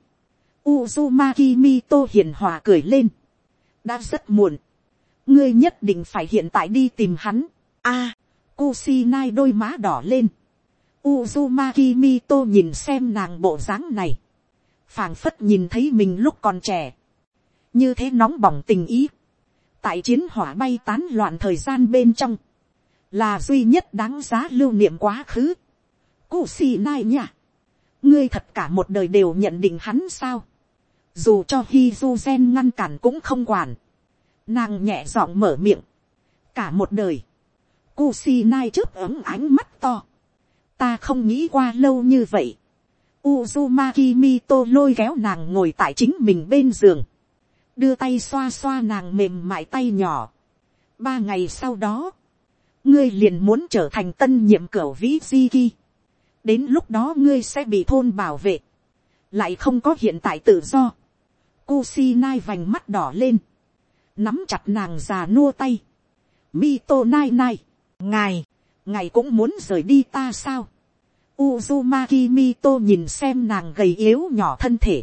Uzumaki Mito hiền hòa cười lên. Đã rất muộn. Ngươi nhất định phải hiện tại đi tìm hắn. A, à, Kusinai đôi má đỏ lên. Uzumaki Mito nhìn xem nàng bộ dáng này. phảng phất nhìn thấy mình lúc còn trẻ. Như thế nóng bỏng tình ý. Tại chiến hỏa bay tán loạn thời gian bên trong. Là duy nhất đáng giá lưu niệm quá khứ. Kusinai nha. Ngươi thật cả một đời đều nhận định hắn sao. Dù cho Hizuzen ngăn cản cũng không quản. Nàng nhẹ giọng mở miệng. Cả một đời. Kusinai trước ấm ánh mắt to ta không nghĩ qua lâu như vậy. Uzumaki Mito lôi kéo nàng ngồi tại chính mình bên giường. Đưa tay xoa xoa nàng mềm mại tay nhỏ. Ba ngày sau đó. Ngươi liền muốn trở thành tân nhiệm cửa vĩ Ziki. Đến lúc đó ngươi sẽ bị thôn bảo vệ. Lại không có hiện tại tự do. Kusi nai vành mắt đỏ lên. Nắm chặt nàng già nua tay. Mito nai nai. Ngài ngài cũng muốn rời đi ta sao. Uzumaki Mito nhìn xem nàng gầy yếu nhỏ thân thể.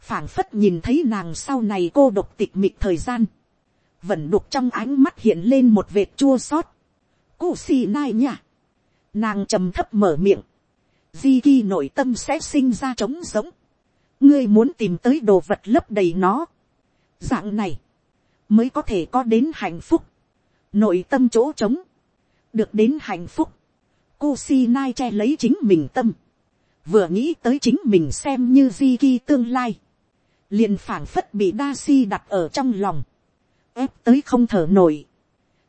phảng phất nhìn thấy nàng sau này cô độc tịch mịt thời gian. Vẫn đục trong ánh mắt hiện lên một vệt chua xót. Kusi nai nha. Nàng trầm thấp mở miệng. Di ki nội tâm sẽ sinh ra trống giống. Ngươi muốn tìm tới đồ vật lấp đầy nó. Dạng này. Mới có thể có đến hạnh phúc. Nội tâm chỗ trống được đến hạnh phúc, Kusinai che lấy chính mình tâm, vừa nghĩ tới chính mình xem như di ki tương lai, liền phảng phất bị đa si đặt ở trong lòng, ép tới không thở nổi.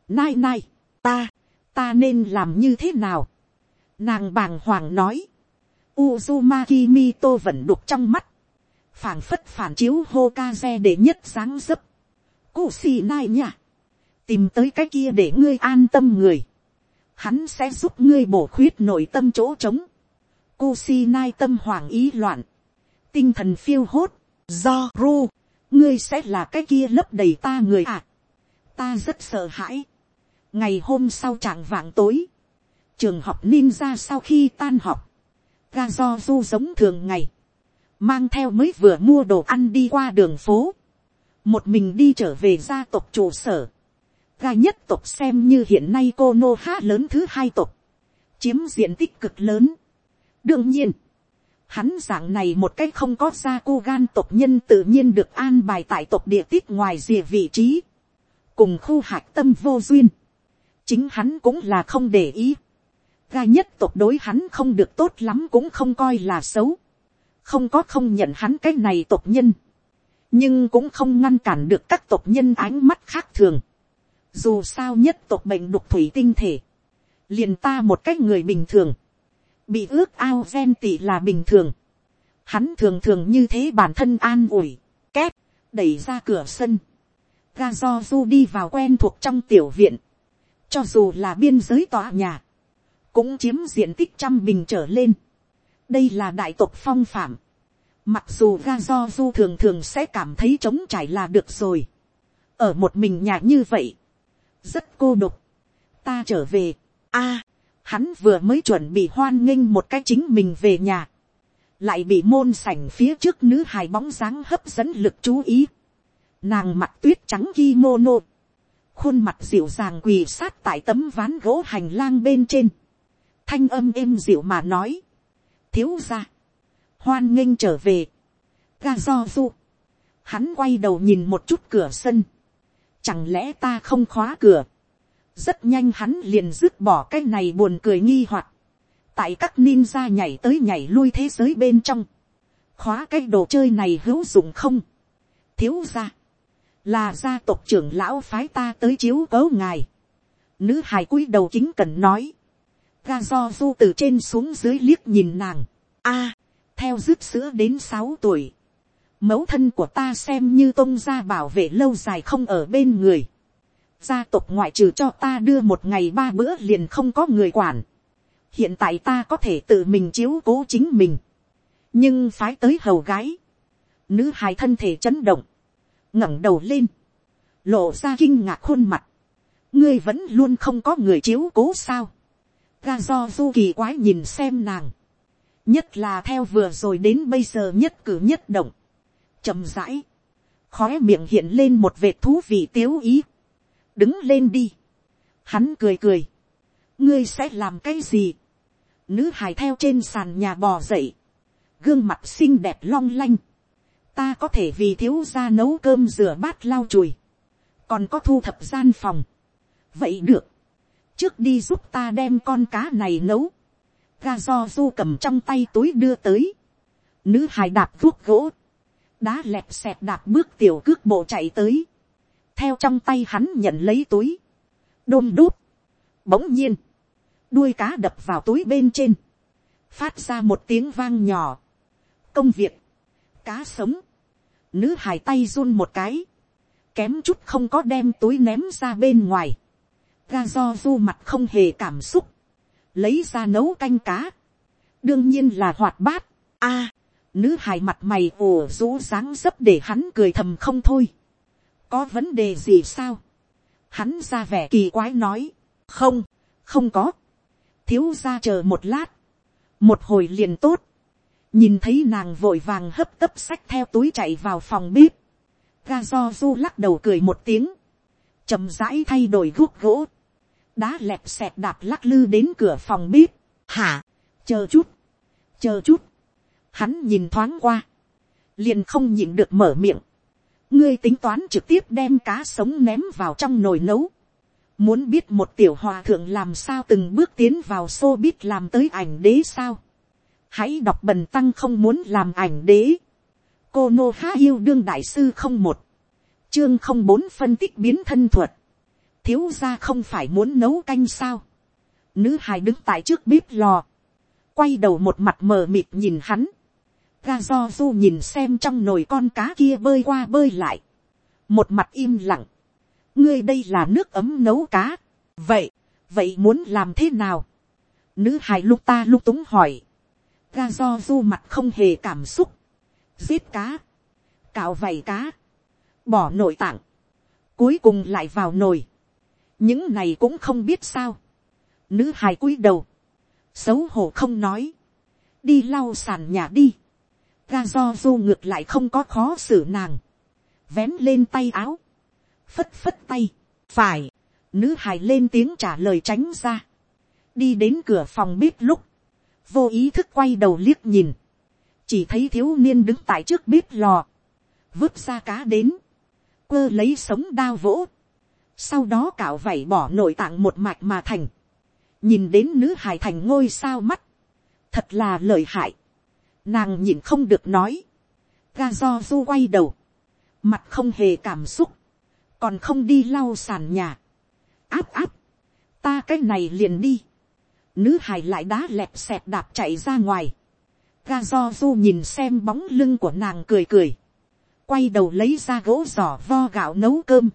Nai nai, ta, ta nên làm như thế nào. Nàng bàng hoàng nói, Uzumaki Mito vẫn đục trong mắt, phảng phất phản chiếu Hokage để nhất sáng dấp. Kusinai nha, tìm tới cái kia để ngươi an tâm người hắn sẽ giúp ngươi bổ khuyết nội tâm chỗ trống. Kusinai tâm hoàng ý loạn, tinh thần phiêu hốt, do ru, ngươi sẽ là cái kia lấp đầy ta người ạ. À. Ta rất sợ hãi. Ngày hôm sau trạng vạng tối, trường học ninja sau khi tan học, ga do du giống thường ngày, mang theo mới vừa mua đồ ăn đi qua đường phố, một mình đi trở về gia tộc trụ sở, ga nhất tộc xem như hiện nay cô nô há lớn thứ hai tộc, chiếm diện tích cực lớn. đương nhiên, hắn dạng này một cách không có gia cô gan tộc nhân tự nhiên được an bài tại tộc địa tiết ngoài rìa vị trí, cùng khu hạc tâm vô duyên, chính hắn cũng là không để ý, ga nhất tộc đối hắn không được tốt lắm cũng không coi là xấu, không có không nhận hắn cái này tộc nhân, nhưng cũng không ngăn cản được các tộc nhân ánh mắt khác thường. Dù sao nhất tộc bệnh đục thủy tinh thể, liền ta một cách người bình thường, bị ước ao ven tỷ là bình thường, hắn thường thường như thế bản thân an ủi, kép đẩy ra cửa sân, ga do du đi vào quen thuộc trong tiểu viện, cho dù là biên giới tòa nhà, cũng chiếm diện tích trăm bình trở lên, đây là đại tộc phong phạm. Mặc dù ga do du thường thường sẽ cảm thấy trống trải là được rồi. Ở một mình nhà như vậy. Rất cô độc. Ta trở về. a hắn vừa mới chuẩn bị hoan nghênh một cái chính mình về nhà. Lại bị môn sảnh phía trước nữ hài bóng dáng hấp dẫn lực chú ý. Nàng mặc tuyết trắng kimono. Khuôn mặt dịu dàng quỳ sát tại tấm ván gỗ hành lang bên trên. Thanh âm êm dịu mà nói. Thiếu ra hoan nghênh trở về, ga do du, hắn quay đầu nhìn một chút cửa sân, chẳng lẽ ta không khóa cửa, rất nhanh hắn liền dứt bỏ cái này buồn cười nghi hoặc, tại các ninja nhảy tới nhảy lui thế giới bên trong, khóa cái đồ chơi này hữu dụng không, thiếu ra, là gia tộc trưởng lão phái ta tới chiếu cấu ngài, nữ hài cúi đầu chính cần nói, ga do du từ trên xuống dưới liếc nhìn nàng, a, theo dứt sữa đến sáu tuổi. Mẫu thân của ta xem như tôn gia bảo vệ lâu dài không ở bên người. Gia tộc ngoại trừ cho ta đưa một ngày ba bữa liền không có người quản. Hiện tại ta có thể tự mình chiếu cố chính mình. Nhưng phái tới hầu gái. Nữ hài thân thể chấn động. ngẩng đầu lên. Lộ ra kinh ngạc khuôn mặt. Ngươi vẫn luôn không có người chiếu cố sao. Ga do du kỳ quái nhìn xem nàng. Nhất là theo vừa rồi đến bây giờ nhất cử nhất động, chậm rãi, khói miệng hiện lên một vệt thú vị tiếu ý, đứng lên đi, hắn cười cười, ngươi sẽ làm cái gì, nữ hài theo trên sàn nhà bò dậy, gương mặt xinh đẹp long lanh, ta có thể vì thiếu gia nấu cơm rửa bát lau chùi, còn có thu thập gian phòng, vậy được, trước đi giúp ta đem con cá này nấu, ga do du cầm trong tay túi đưa tới. Nữ hài đạp thuốc gỗ. Đá lẹp xẹp đạp bước tiểu cước bộ chạy tới. Theo trong tay hắn nhận lấy túi. Đôm đút. Bỗng nhiên. Đuôi cá đập vào túi bên trên. Phát ra một tiếng vang nhỏ. Công việc. Cá sống. Nữ hài tay run một cái. Kém chút không có đem túi ném ra bên ngoài. Ga do du mặt không hề cảm xúc. Lấy ra nấu canh cá, đương nhiên là hoạt bát, a, nữ hài mặt mày ồ rũ dáng dấp để hắn cười thầm không thôi, có vấn đề gì sao, hắn ra vẻ kỳ quái nói, không, không có, thiếu ra chờ một lát, một hồi liền tốt, nhìn thấy nàng vội vàng hấp tấp sách theo túi chạy vào phòng bếp, ga do du lắc đầu cười một tiếng, chậm rãi thay đổi guốc gỗ, đá lẹp xẹt đạp lắc lư đến cửa phòng bếp, hả, chờ chút, chờ chút, hắn nhìn thoáng qua, liền không nhịn được mở miệng, ngươi tính toán trực tiếp đem cá sống ném vào trong nồi nấu, muốn biết một tiểu hòa thượng làm sao từng bước tiến vào xô biết làm tới ảnh đế sao, hãy đọc bần tăng không muốn làm ảnh đế, cô nô há yêu đương đại sư không một, chương không bốn phân tích biến thân thuật, thiếu gia không phải muốn nấu canh sao. Nữ hài đứng tại trước bếp lò. Quay đầu một mặt mờ mịt nhìn hắn. Ga do du nhìn xem trong nồi con cá kia bơi qua bơi lại. Một mặt im lặng. Ngươi đây là nước ấm nấu cá. Vậy, vậy muốn làm thế nào? Nữ hài lúc ta lúc túng hỏi. Ga do du mặt không hề cảm xúc. Giết cá. Cạo vảy cá. Bỏ nội tạng. Cuối cùng lại vào nồi. Những này cũng không biết sao. nữ hài cúi đầu, xấu hổ không nói, đi lau sàn nhà đi, ga do du ngược lại không có khó xử nàng, vén lên tay áo, phất phất tay, phải, nữ hài lên tiếng trả lời tránh ra, đi đến cửa phòng bếp lúc, vô ý thức quay đầu liếc nhìn, chỉ thấy thiếu niên đứng tại trước bếp lò, vứt ra cá đến, quơ lấy sống đao vỗ, sau đó cạo vảy bỏ nội tạng một mạch mà thành, nhìn đến nữ hài thành ngôi sao mắt, thật là lợi hại, nàng nhìn không được nói, ga do du quay đầu, mặt không hề cảm xúc, còn không đi lau sàn nhà, áp áp, ta cái này liền đi, nữ hài lại đá lẹp xẹp đạp chạy ra ngoài, ga do du nhìn xem bóng lưng của nàng cười cười, quay đầu lấy ra gỗ giỏ vo gạo nấu cơm,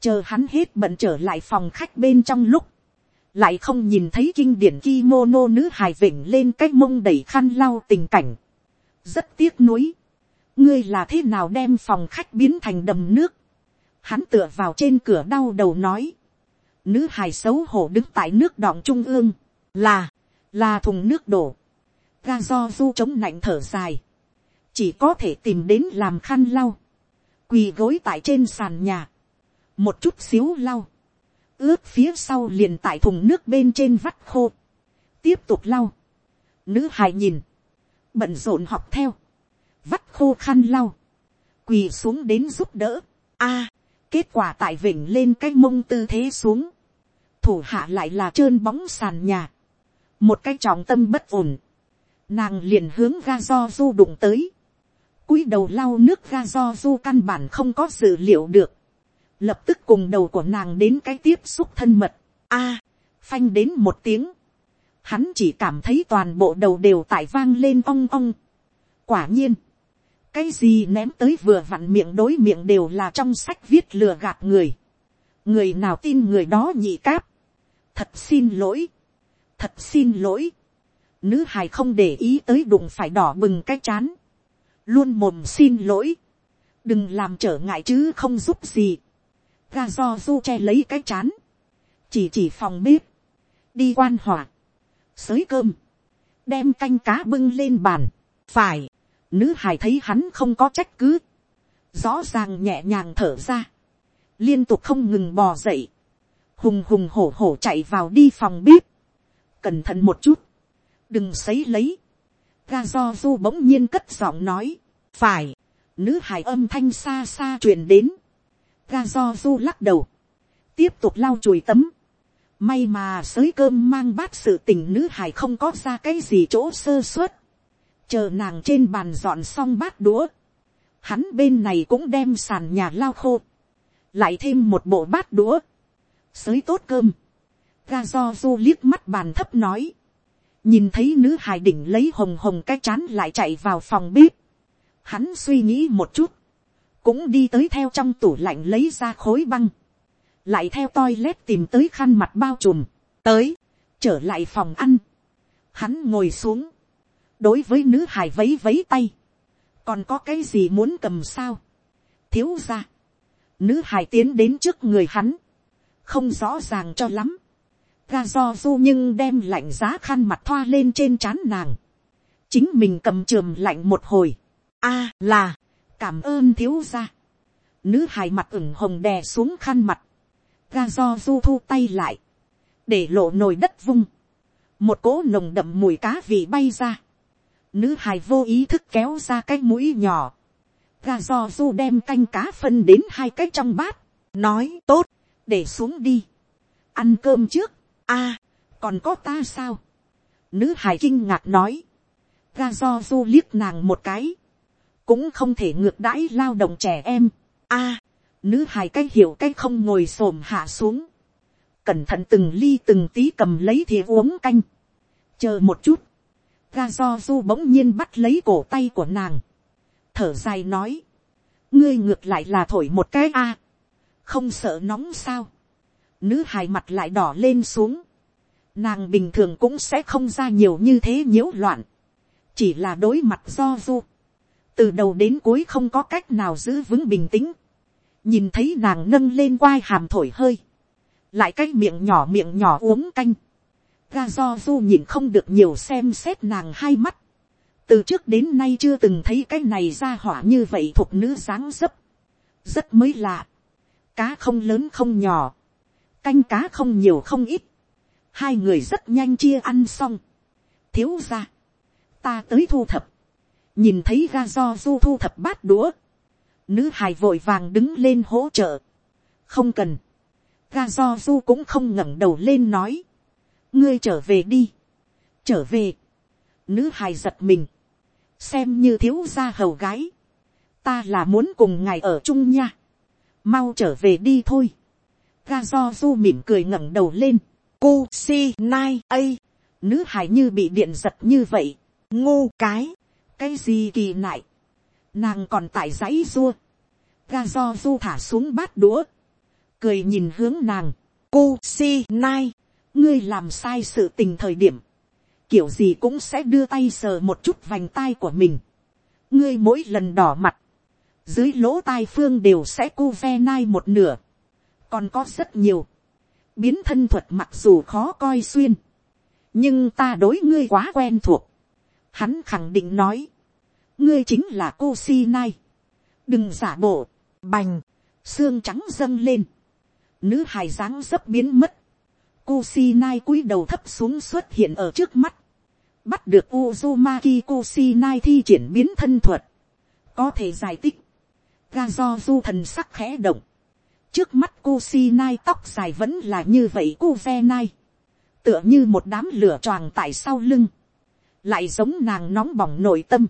chờ hắn hết bận trở lại phòng khách bên trong lúc, lại không nhìn thấy kinh điển kimono nữ hài vịnh lên cái mông đẩy khăn lau tình cảnh, rất tiếc nuối, ngươi là thế nào đem phòng khách biến thành đầm nước, hắn tựa vào trên cửa đau đầu nói, nữ hài xấu hổ đứng tại nước đọng trung ương, là, là thùng nước đổ, ga do du chống nạnh thở dài, chỉ có thể tìm đến làm khăn lau, quỳ gối tại trên sàn nhà, một chút xíu lau, ướp phía sau liền tại thùng nước bên trên vắt khô, tiếp tục lau, nữ hài nhìn, bận rộn học theo, vắt khô khăn lau, quỳ xuống đến giúp đỡ, a, kết quả tại vịnh lên cái mông tư thế xuống, thủ hạ lại là trơn bóng sàn nhà, một cái trọng tâm bất ổn, nàng liền hướng ga do du đụng tới, cúi đầu lau nước ga do du căn bản không có dự liệu được, lập tức cùng đầu của nàng đến cái tiếp xúc thân mật, a, phanh đến một tiếng, hắn chỉ cảm thấy toàn bộ đầu đều tại vang lên ong ong. quả nhiên, cái gì ném tới vừa vặn miệng đối miệng đều là trong sách viết lừa gạt người, người nào tin người đó nhị cáp, thật xin lỗi, thật xin lỗi, nữ hài không để ý tới đụng phải đỏ bừng cái chán, luôn mồm xin lỗi, đừng làm trở ngại chứ không giúp gì, ga do du che lấy cái chán, chỉ chỉ phòng bếp, đi quan hỏa, xới cơm, đem canh cá bưng lên bàn, phải, nữ hải thấy hắn không có trách cứ, rõ ràng nhẹ nhàng thở ra, liên tục không ngừng bò dậy, hùng hùng hổ hổ chạy vào đi phòng bếp, cẩn thận một chút, đừng xấy lấy, ga do du bỗng nhiên cất giọng nói, phải, nữ hài âm thanh xa xa truyền đến, ga do du lắc đầu, tiếp tục lau chùi tấm, may mà sới cơm mang bát sự tình nữ hài không có ra cái gì chỗ sơ suất, chờ nàng trên bàn dọn xong bát đũa, hắn bên này cũng đem sàn nhà lau khô, lại thêm một bộ bát đũa, sới tốt cơm, ga do du liếc mắt bàn thấp nói, nhìn thấy nữ hài đỉnh lấy hồng hồng cái chán lại chạy vào phòng bếp, hắn suy nghĩ một chút, cũng đi tới theo trong tủ lạnh lấy ra khối băng, lại theo toilet tìm tới khăn mặt bao trùm, tới, trở lại phòng ăn, hắn ngồi xuống, đối với nữ hài vấy vấy tay, còn có cái gì muốn cầm sao, thiếu ra, nữ hài tiến đến trước người hắn, không rõ ràng cho lắm, ga do du nhưng đem lạnh giá khăn mặt thoa lên trên trán nàng, chính mình cầm trường lạnh một hồi, a là, cảm ơn thiếu gia, nữ hài mặt ửng hồng đè xuống khăn mặt, ga do du thu tay lại, để lộ nồi đất vung, một cỗ nồng đậm mùi cá vị bay ra, nữ hài vô ý thức kéo ra cái mũi nhỏ, ga do du đem canh cá phân đến hai cái trong bát, nói tốt, để xuống đi, ăn cơm trước, a, còn có ta sao, nữ Hải kinh ngạc nói, ga do du liếc nàng một cái, cũng không thể ngược đãi lao động trẻ em, a, nữ Hải cái hiểu cái không ngồi s ổ m hạ xuống, cẩn thận từng ly từng tí cầm lấy thì uống canh, chờ một chút, ga do du bỗng nhiên bắt lấy cổ tay của nàng, thở dài nói, ngươi ngược lại là thổi một cái a, không sợ nóng sao, nữ hài mặt lại đỏ lên xuống, nàng bình thường cũng sẽ không ra nhiều như thế nhiễu loạn, chỉ là đối mặt do du, từ đầu đến cuối không có cách nào giữ vững bình tĩnh, nhìn thấy nàng nâng lên quai hàm thổi hơi, lại cái miệng nhỏ miệng nhỏ uống canh, ga do du nhìn không được nhiều xem xét nàng hai mắt, từ trước đến nay chưa từng thấy cái này ra hỏa như vậy thuộc nữ dáng dấp, rất mới lạ, cá không lớn không nhỏ, canh cá không nhiều không ít, hai người rất nhanh chia ăn xong, thiếu ra, ta tới thu thập, nhìn thấy ga do du thu thập bát đũa, nữ hài vội vàng đứng lên hỗ trợ, không cần, ga do du cũng không ngẩng đầu lên nói, ngươi trở về đi, trở về, nữ hài giật mình, xem như thiếu gia hầu gái, ta là muốn cùng ngài ở chung nha, mau trở về đi thôi, ga do du mỉm cười ngẩng đầu lên, cô si nai ây, nữ hải như bị điện giật như vậy, ngô cái, cái gì kỳ nại, nàng còn tại dãy dua, ga do du thả xuống bát đũa, cười nhìn hướng nàng, cô si nai, ngươi làm sai sự tình thời điểm, kiểu gì cũng sẽ đưa tay sờ một chút vành tai của mình. ngươi mỗi lần đỏ mặt, dưới lỗ tai phương đều sẽ cu ve nai một nửa, còn có rất nhiều, biến thân thuật mặc dù khó coi xuyên, nhưng ta đối ngươi quá quen thuộc, hắn khẳng định nói, ngươi chính là cô si nai, đừng giả bộ, bành, xương trắng dâng lên, nữ hài dáng dấp biến mất, Kusinai cúi đầu thấp xuống xuất hiện ở trước mắt. Bắt được Uzumaki Kusinai thi triển biến thân thuật. Có thể giải thích. Ga do du thần sắc khẽ động. Trước mắt Ku Si Nai tóc dài vẫn là như vậy Ku Ve Nai, Tựa như một đám lửa choàng tại sau lưng. Lại giống nàng nóng bỏng nội tâm.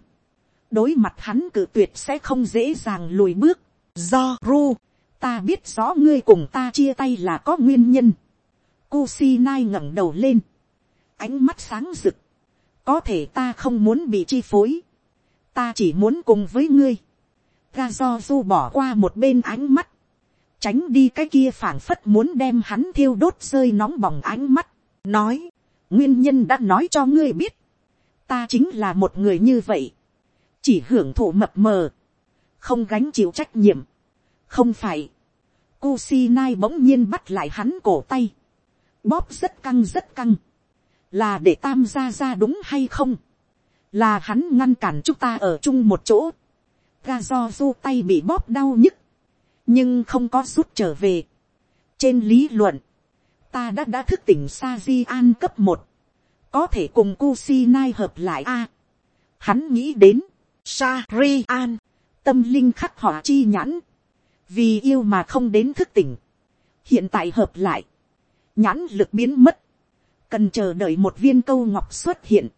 Đối mặt hắn cử tuyệt sẽ không dễ dàng lùi bước. Do Ru, ta biết rõ ngươi cùng ta chia tay là có nguyên nhân Ku Si Nai ngẩng đầu lên. Ánh mắt sáng rực. Có thể ta không muốn bị chi phối. Ta chỉ muốn cùng với ngươi. Ga do du bỏ qua một bên ánh mắt. Tránh đi cái kia phảng phất muốn đem hắn thiêu đốt rơi nóng bỏng ánh mắt. Nói. Nguyên nhân đã nói cho ngươi biết. Ta chính là một người như vậy. Chỉ hưởng thụ mập mờ. Không gánh chịu trách nhiệm. Không phải. Kusinai bỗng nhiên bắt lại hắn cổ tay bóp rất căng rất căng, là để tam gia ra đúng hay không, là hắn ngăn cản chúng ta ở chung một chỗ, ga do du tay bị bóp đau nhức, nhưng không có rút trở về. trên lý luận, ta đã đã thức tỉnh sa di an cấp một, có thể cùng Kusinai hợp lại a. hắn nghĩ đến, sa ri an, tâm linh khắc họa chi nhãn, vì yêu mà không đến thức tỉnh, hiện tại hợp lại, nhãn lực biến mất, cần chờ đợi một viên câu ngọc xuất hiện,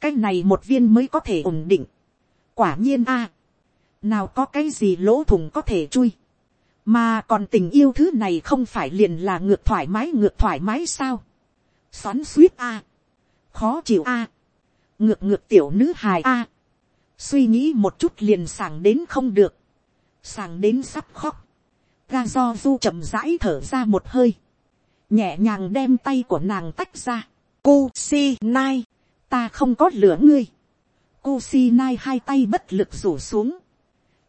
cái này một viên mới có thể ổn định. quả nhiên a, nào có cái gì lỗ thủng có thể chui, mà còn tình yêu thứ này không phải liền là ngược thoải mái ngược thoải mái sao, xoắn suýt a, khó chịu a, ngược ngược tiểu nữ hài a, suy nghĩ một chút liền sàng đến không được, sàng đến sắp khóc, ga do du chậm rãi thở ra một hơi, nhẹ nhàng đem tay của nàng tách ra. Cô si nai, ta không có lửa ngươi. Cô si nai hai tay bất lực rủ xuống.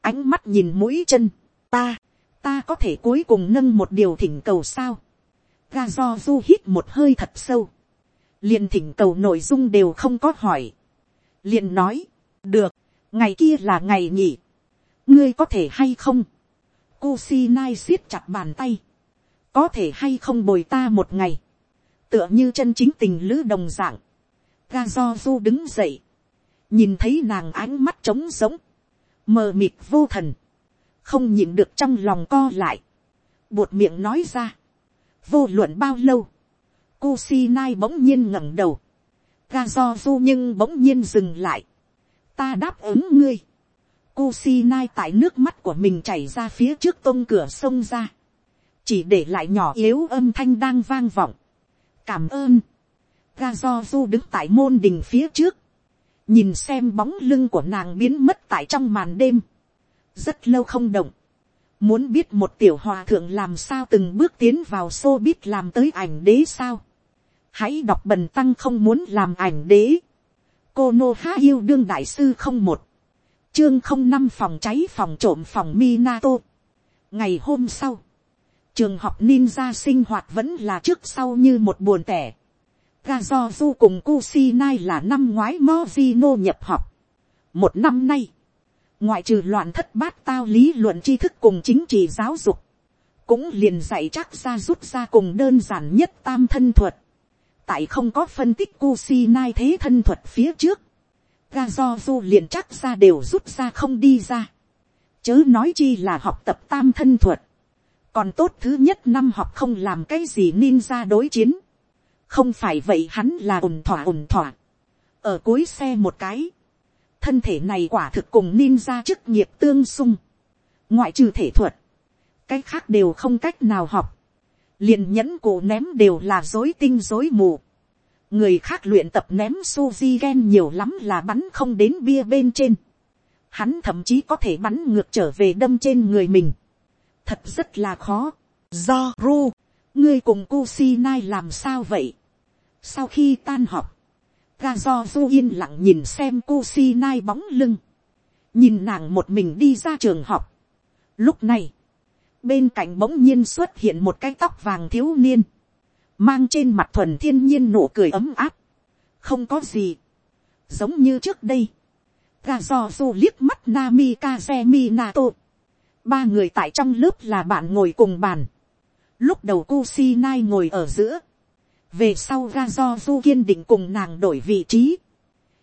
Ánh mắt nhìn mũi chân, ta, ta có thể cuối cùng nâng một điều thỉnh cầu sao. Ga do du hít một hơi thật sâu. liền thỉnh cầu nội dung đều không có hỏi. liền nói, được, ngày kia là ngày nhỉ. ngươi có thể hay không. Cô si nai siết chặt bàn tay có thể hay không bồi ta một ngày, tựa như chân chính tình lữ đồng dạng, ga do du đứng dậy, nhìn thấy nàng ánh mắt trống giống, mờ mịt vô thần, không nhịn được trong lòng co lại, buột miệng nói ra, vô luận bao lâu, cô si nai bỗng nhiên ngẩng đầu, ga do du nhưng bỗng nhiên dừng lại, ta đáp ứng ngươi, cô si nai tại nước mắt của mình chảy ra phía trước tôn cửa sông ra, chỉ để lại nhỏ yếu âm thanh đang vang vọng. cảm ơn. ga do du đứng tại môn đình phía trước, nhìn xem bóng lưng của nàng biến mất tại trong màn đêm, rất lâu không động, muốn biết một tiểu hòa thượng làm sao từng bước tiến vào xô biết làm tới ảnh đế sao, hãy đọc bần tăng không muốn làm ảnh đế, cô nô há yêu đương đại sư không một, chương không năm phòng cháy phòng trộm phòng Minato. ngày hôm sau, trường học ninja sinh hoạt vẫn là trước sau như một buồn tẻ. ga do du cùng Kusinai là năm ngoái Mojino nhập học. một năm nay, ngoại trừ loạn thất bát tao lý luận tri thức cùng chính trị giáo dục, cũng liền dạy chắc ra rút ra cùng đơn giản nhất tam thân thuật. tại không có phân tích Kusinai thế thân thuật phía trước, ga do du liền chắc ra đều rút ra không đi ra. chớ nói chi là học tập tam thân thuật còn tốt thứ nhất năm học không làm cái gì ninja đối chiến. không phải vậy hắn là ổn thỏa ổn thỏa. ở cuối xe một cái, thân thể này quả thực cùng ninja chức nghiệp tương xung. ngoại trừ thể thuật, cái khác đều không cách nào học. liền nhẫn cổ ném đều là dối tinh dối mù. người khác luyện tập ném suzy gen nhiều lắm là bắn không đến bia bên trên. hắn thậm chí có thể bắn ngược trở về đâm trên người mình thật rất là khó. Do ru, ngươi cùng Kusinai làm sao vậy. sau khi tan học, ga do du yên lặng nhìn xem Kusinai bóng lưng, nhìn nàng một mình đi ra trường học. lúc này, bên cạnh bỗng nhiên xuất hiện một cái tóc vàng thiếu niên, mang trên mặt thuần thiên nhiên nụ cười ấm áp, không có gì, giống như trước đây, ga do du liếc mắt Nami Kazemi Nato, ba người tại trong lớp là bạn ngồi cùng bàn, lúc đầu Kusinai ngồi ở giữa, về sau ga do du kiên định cùng nàng đổi vị trí,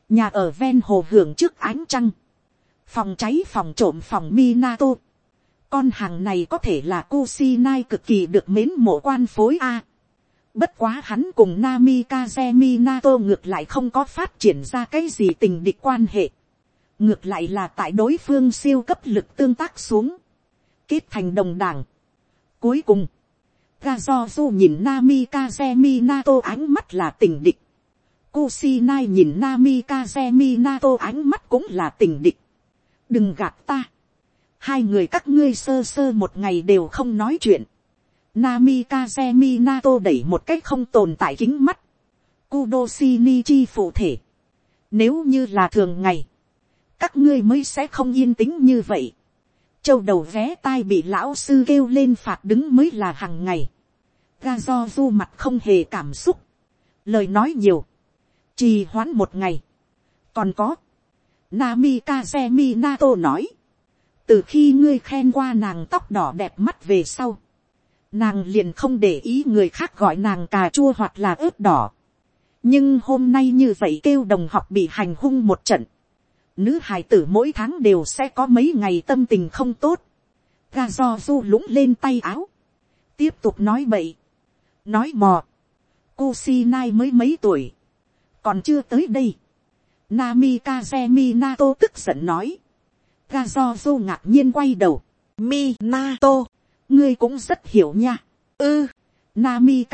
nhà ở ven hồ hưởng trước ánh trăng, phòng cháy phòng trộm phòng Minato, con hàng này có thể là Kusinai cực kỳ được mến mộ quan phối A. Bất quá hắn cùng Nami Kazemi Nato ngược lại không có phát triển ra cái gì tình địch quan hệ. Ngược lại là tại đối phương siêu cấp lực tương tác xuống. Kết thành đồng đảng. Cuối cùng, Gazozu nhìn Nami Kazemi Nato ánh mắt là tình địch. Kusinai nhìn Nami Kazemi Nato ánh mắt cũng là tình địch. Đừng gạt ta. Hai người các ngươi sơ sơ một ngày đều không nói chuyện Nami Kazemi Nato đẩy một cách không tồn tại kính mắt. Kudoshi Nichi phụ thể. Nếu như là thường ngày. Các ngươi mới sẽ không yên tĩnh như vậy. Châu đầu vé tai bị lão sư kêu lên phạt đứng mới là hàng ngày. ga dou mặt không hề cảm xúc. Lời nói nhiều. Trì hoãn một ngày. Còn có. Nami Kazemi Nato nói. Từ khi ngươi khen qua nàng tóc đỏ đẹp mắt về sau nàng liền không để ý người khác gọi nàng cà chua hoặc là ớt đỏ. nhưng hôm nay như vậy kêu đồng học bị hành hung một trận nữ hài tử mỗi tháng đều sẽ có mấy ngày tâm tình không tốt. ga do du lũng lên tay áo. tiếp tục nói bậy. nói mò. cô si nai mới mấy tuổi. còn chưa tới đây. Nami Minato tức giận nói. Ga do du ngạc nhiên quay đầu. Minato, ngươi cũng rất hiểu nha. Ừ. Nami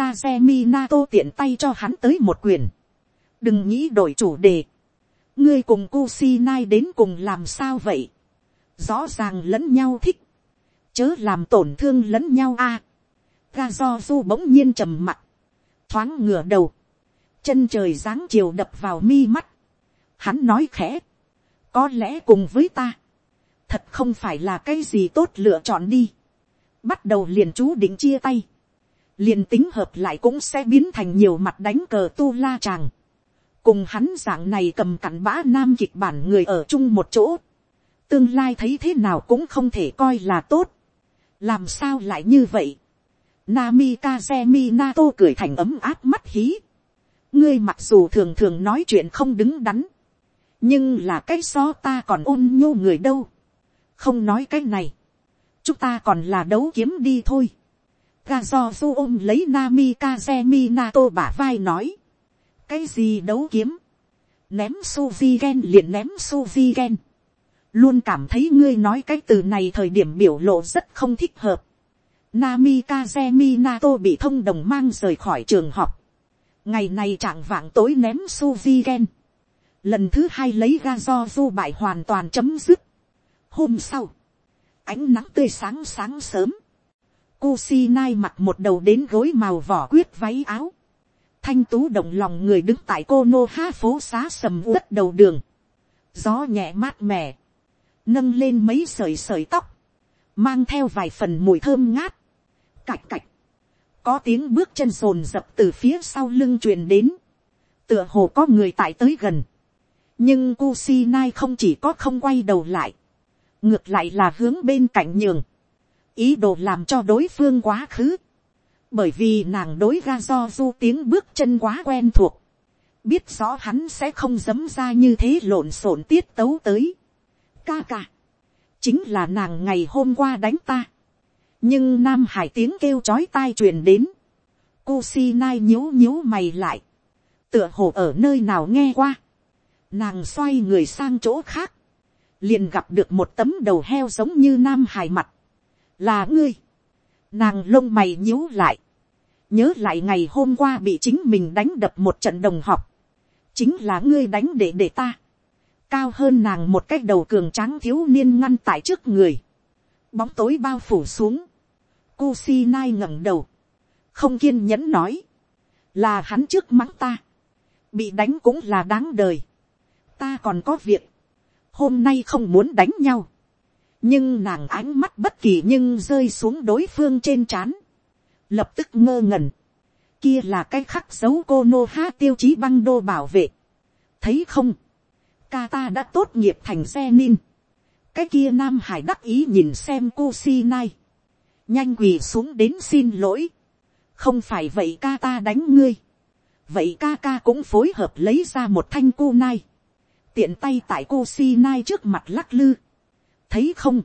Minato tiện tay cho hắn tới một quyền. đừng nghĩ đổi chủ đề ngươi cùng Kusinai đến cùng làm sao vậy. rõ ràng lẫn nhau thích. chớ làm tổn thương lẫn nhau a. À, du bỗng nhiên trầm mặt. thoáng ngửa đầu. chân trời dáng chiều đập vào mi mắt. hắn nói khẽ. có lẽ cùng với ta. thật không phải là cái gì tốt lựa chọn đi bắt đầu liền chú định chia tay, liền tính hợp lại cũng sẽ biến thành nhiều mặt đánh cờ tu la chàng, cùng hắn dạng này cầm cặn bã nam kịch bản người ở chung một chỗ, tương lai thấy thế nào cũng không thể coi là tốt, làm sao lại như vậy, Nami Kazemi Nato cười thành ấm áp mắt hí. Ngươi mặc dù thường thường nói chuyện không đứng đắn. Nhưng là cái so ta còn ôn nhu người đâu. Không nói cái này chúng ta còn là đấu kiếm đi thôi. ga ôm lấy Nami Kazemi Nato bả vai nói cái gì đấu kiếm. ném suzy gen liền ném suzy gen. luôn cảm thấy ngươi nói cái từ này thời điểm biểu lộ rất không thích hợp. Namikaze Minato bị thông đồng mang rời khỏi trường học. ngày này trạng vạng tối ném suzy gen. lần thứ hai lấy ga do du bại hoàn toàn chấm dứt. hôm sau ánh nắng tươi sáng sáng sớm, Kusinai mặc một đầu đến gối màu vỏ quyết váy áo. Thanh tú động lòng người đứng tại cô nô ha phố xá sầm uất đầu đường. Gió nhẹ mát mẻ. Nâng lên mấy sợi sợi tóc. Mang theo vài phần mùi thơm ngát. Cạch cạch. Có tiếng bước chân rồn rập từ phía sau lưng truyền đến. Tựa hồ có người tại tới gần. Nhưng Kusinai không chỉ có không quay đầu lại ngược lại là hướng bên cạnh nhường, ý đồ làm cho đối phương quá khứ, bởi vì nàng đối ra do du tiếng bước chân quá quen thuộc, biết rõ hắn sẽ không dấm ra như thế lộn xộn tiết tấu tới. ca ca, chính là nàng ngày hôm qua đánh ta, nhưng nam hải tiếng kêu chói tai truyền đến, cô si nai nhíu nhíu mày lại, tựa hồ ở nơi nào nghe qua, nàng xoay người sang chỗ khác, liền gặp được một tấm đầu heo giống như nam hải mặt, là ngươi, nàng lông mày nhíu lại, nhớ lại ngày hôm qua bị chính mình đánh đập một trận đồng học, chính là ngươi đánh để để ta, cao hơn nàng một cái đầu cường tráng thiếu niên ngăn tại trước người, bóng tối bao phủ xuống, cu si nai ngẩng đầu, không kiên nhẫn nói, là hắn trước mắng ta, bị đánh cũng là đáng đời, ta còn có việc, hôm nay không muốn đánh nhau, nhưng nàng ánh mắt bất kỳ nhưng rơi xuống đối phương trên c h á n lập tức ngơ ngẩn, kia là cái khắc dấu cô nô ha tiêu chí băng đô bảo vệ, thấy không, ca ta đã tốt nghiệp thành xe nin, cái kia nam hải đắc ý nhìn xem cô si nai, nhanh quỳ xuống đến xin lỗi, không phải vậy ca ta đánh ngươi, vậy ca ca cũng phối hợp lấy ra một thanh cô nai, tiện tay tại cô si nai trước mặt lắc lư thấy không,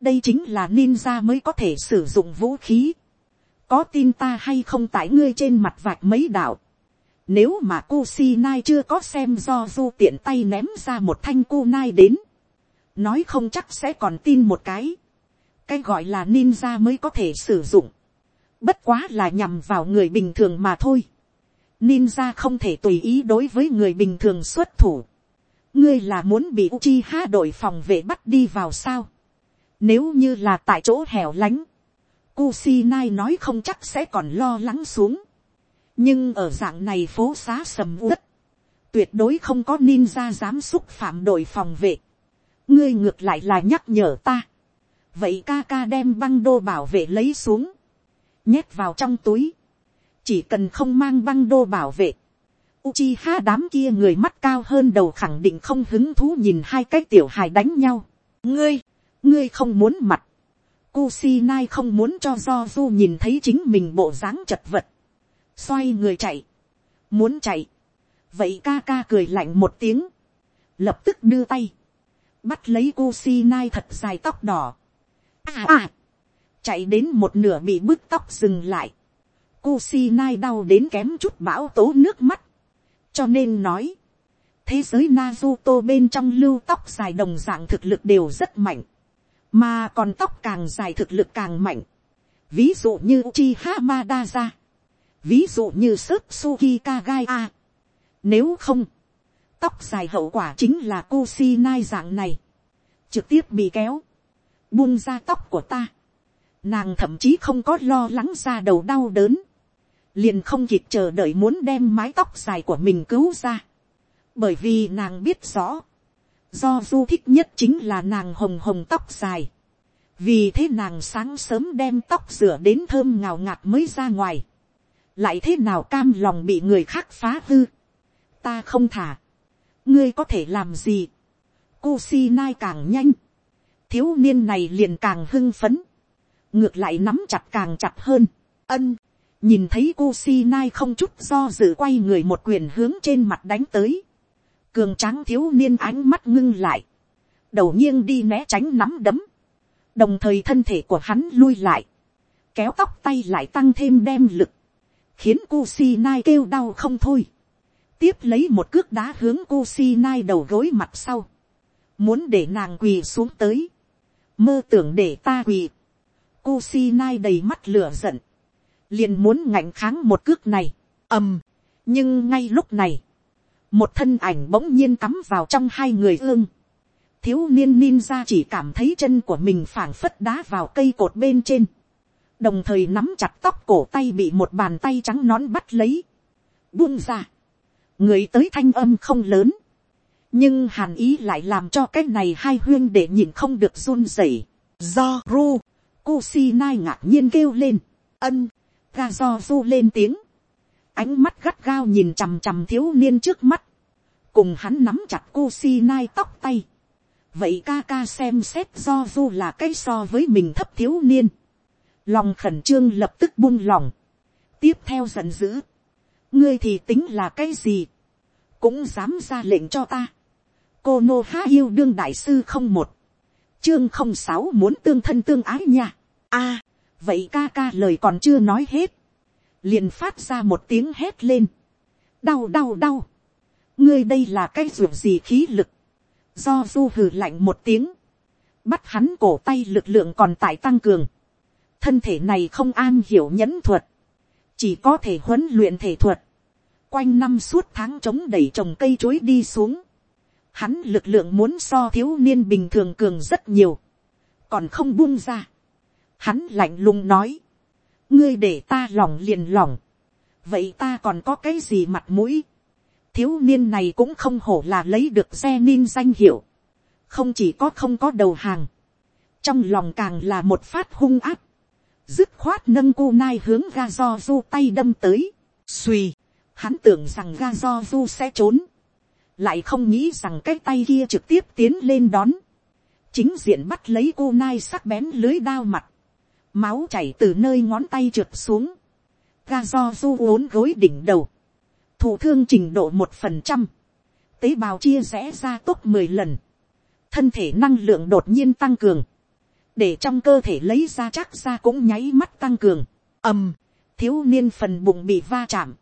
đây chính là ninja mới có thể sử dụng vũ khí. có tin ta hay không tại ngươi trên mặt vạch mấy đạo. nếu mà cô si nai chưa có xem do du tiện tay ném ra một thanh cô nai đến, nói không chắc sẽ còn tin một cái. cái gọi là ninja mới có thể sử dụng. bất quá là nhằm vào người bình thường mà thôi. Ninja không thể tùy ý đối với người bình thường xuất thủ ngươi là muốn bị Uchiha đội phòng vệ bắt đi vào sao. Nếu như là tại chỗ hẻo lánh, Kusinai nói không chắc sẽ còn lo lắng xuống. Nhưng ở dạng này phố xá sầm uất, tuyệt đối không có ninja dám xúc phạm đội phòng vệ. Ngươi ngược lại là nhắc nhở ta. Vậy ca ca đem băng đô bảo vệ lấy xuống. Nhét vào trong túi. Chỉ cần không mang băng đô bảo vệ Uchiha đám kia người mắt cao hơn đầu khẳng định không hứng thú nhìn hai cái tiểu hài đánh nhau. Ngươi, ngươi không muốn mặt. Kusinai không muốn cho Do nhìn thấy chính mình bộ dáng chật vật. Xoay người chạy. Muốn chạy. Vậy ca ca cười lạnh một tiếng. Lập tức đưa tay. Bắt lấy Kusinai thật dài tóc đỏ. À à. Chạy đến một nửa bị bứt tóc dừng lại. Kusinai đau đến kém chút bão tố nước mắt cho nên nói, thế giới Naruto bên trong lưu tóc dài đồng dạng thực lực đều rất mạnh, mà còn tóc càng dài thực lực càng mạnh, ví dụ như Uchiha Madara, ví dụ như Sutsuki Kagaya. Nếu không, tóc dài hậu quả chính là Kusinai dạng này, trực tiếp bị kéo, buông ra tóc của ta. Nàng thậm chí không có lo lắng ra đầu đau đớn, liền không kịp chờ đợi muốn đem mái tóc dài của mình cứu ra, bởi vì nàng biết rõ, do du thích nhất chính là nàng hồng hồng tóc dài, vì thế nàng sáng sớm đem tóc rửa đến thơm ngào ngạt mới ra ngoài, lại thế nào cam lòng bị người khác phá hư, ta không thả, ngươi có thể làm gì, cô si nai càng nhanh, thiếu niên này liền càng hưng phấn, ngược lại nắm chặt càng chặt hơn, ân, nhìn thấy cô si nai không chút do dự quay người một quyền hướng trên mặt đánh tới, cường tráng thiếu niên ánh mắt ngưng lại, đầu nghiêng đi né tránh nắm đấm, đồng thời thân thể của hắn lui lại, kéo tóc tay lại tăng thêm đem lực, khiến cô si nai kêu đau không thôi, tiếp lấy một cước đá hướng cô si nai đầu gối mặt sau, muốn để nàng quỳ xuống tới, mơ tưởng để ta quỳ, cô si nai đầy mắt lửa giận, liền muốn ngạnh kháng một cước này, ầm, nhưng ngay lúc này, một thân ảnh bỗng nhiên cắm vào trong hai người ương, thiếu niên ninja chỉ cảm thấy chân của mình phảng phất đá vào cây cột bên trên, đồng thời nắm chặt tóc cổ tay bị một bàn tay trắng nón bắt lấy, buông ra, người tới thanh âm không lớn, nhưng hàn ý lại làm cho cái này hai huyên để nhìn không được run rẩy, do ru, Kusinai ngạc nhiên kêu lên, ân, ga do du lên tiếng, ánh mắt gắt gao nhìn chằm chằm thiếu niên trước mắt, cùng hắn nắm chặt cô si nai tóc tay, vậy ca ca xem xét do du là cái so với mình thấp thiếu niên, lòng khẩn trương lập tức buông lòng, tiếp theo giận dữ, ngươi thì tính là cái gì, cũng dám ra lệnh cho ta, cô nô há yêu đương đại sư không một, chương không sáu muốn tương thân tương ái nha, a, vậy ca ca lời còn chưa nói hết, liền phát ra một tiếng hét lên, đau đau đau, ngươi đây là cái ruột gì khí lực, do du hừ lạnh một tiếng, bắt hắn cổ tay lực lượng còn tại tăng cường, thân thể này không an hiểu nhẫn thuật, chỉ có thể huấn luyện thể thuật, quanh năm suốt tháng chống đẩy trồng cây chuối đi xuống, hắn lực lượng muốn so thiếu niên bình thường cường rất nhiều, còn không buông ra, Hắn lạnh lùng nói. ngươi để ta lòng liền lòng, vậy ta còn có cái gì mặt mũi, thiếu niên này cũng không hổ là lấy được xe nin danh hiệu, không chỉ có không có đầu hàng, trong lòng càng là một phát hung áp, dứt khoát nâng cô nai hướng ga do du tay đâm tới, suy, hắn tưởng rằng ga do du sẽ trốn, lại không nghĩ rằng cái tay kia trực tiếp tiến lên đón, chính diện bắt lấy cô nai sắc bén lưới đao mặt, máu chảy từ nơi ngón tay trượt xuống, ga do du uốn gối đỉnh đầu, thủ thương trình độ một phần trăm, tế bào chia rẽ ra tốt mười lần, thân thể năng lượng đột nhiên tăng cường, để trong cơ thể lấy ra chắc ra cũng nháy mắt tăng cường, ầm, thiếu niên phần bụng bị va chạm,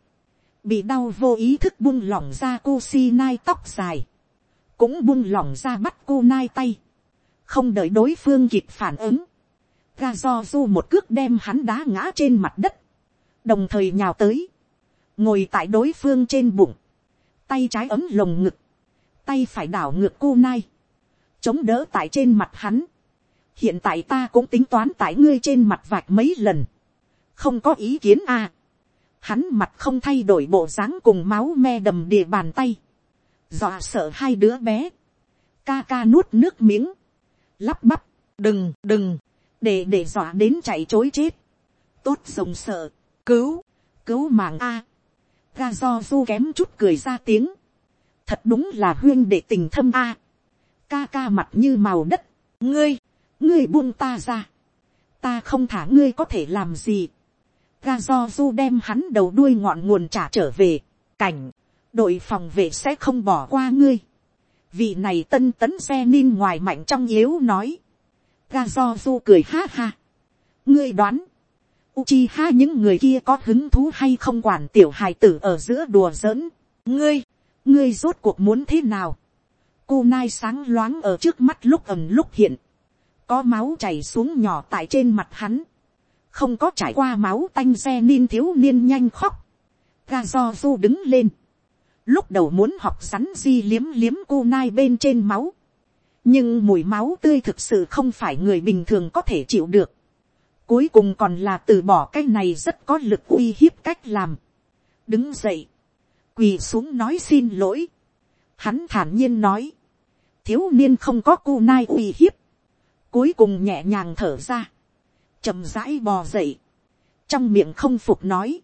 bị đau vô ý thức buông lỏng ra cô si nai tóc dài, cũng buông lỏng ra bắt cô nai tay, không đợi đối phương kịp phản ứng, ga do du một cước đem hắn đá ngã trên mặt đất, đồng thời nhào tới, ngồi tại đối phương trên bụng, tay trái ấm lồng ngực, tay phải đảo ngược cô nai, chống đỡ tại trên mặt hắn. hiện tại ta cũng tính toán tại ngươi trên mặt vạch mấy lần, không có ý kiến à. hắn mặt không thay đổi bộ dáng cùng máu me đầm đìa bàn tay, dọa sợ hai đứa bé, ca ca nuốt nước miếng, lắp bắp, đừng đừng, để để dọa đến chạy chối chết, tốt rồng sợ, cứu, cứu mạng a, ga do du kém chút cười ra tiếng, thật đúng là huyên để tình thâm a, ca ca mặt như màu đất, ngươi, ngươi buông ta ra, ta không thả ngươi có thể làm gì, ga do du đem hắn đầu đuôi ngọn nguồn trả trở về, cảnh, đội phòng vệ sẽ không bỏ qua ngươi, vị này tân tấn xe ninh ngoài mạnh trong yếu nói, ga do du cười ha ha, ngươi đoán, Uchi ha những người kia có hứng thú hay không quản tiểu hài tử ở giữa đùa giỡn. Ngươi, ngươi rốt cuộc muốn thế nào? Cô nai sáng loáng ở trước mắt lúc ẩm lúc hiện. Có máu chảy xuống nhỏ tại trên mặt hắn. Không có trải qua máu tanh xe niên thiếu niên nhanh khóc. Ga do du đứng lên. Lúc đầu muốn học rắn di liếm liếm cô nai bên trên máu. Nhưng mùi máu tươi thực sự không phải người bình thường có thể chịu được Cuối cùng còn là từ bỏ cái này rất có lực uy hiếp cách làm. Đứng dậy. Quỳ xuống nói xin lỗi. Hắn thản nhiên nói. Thiếu niên không có cu nai uy hiếp. Cuối cùng nhẹ nhàng thở ra. chậm rãi bò dậy. Trong miệng không phục nói.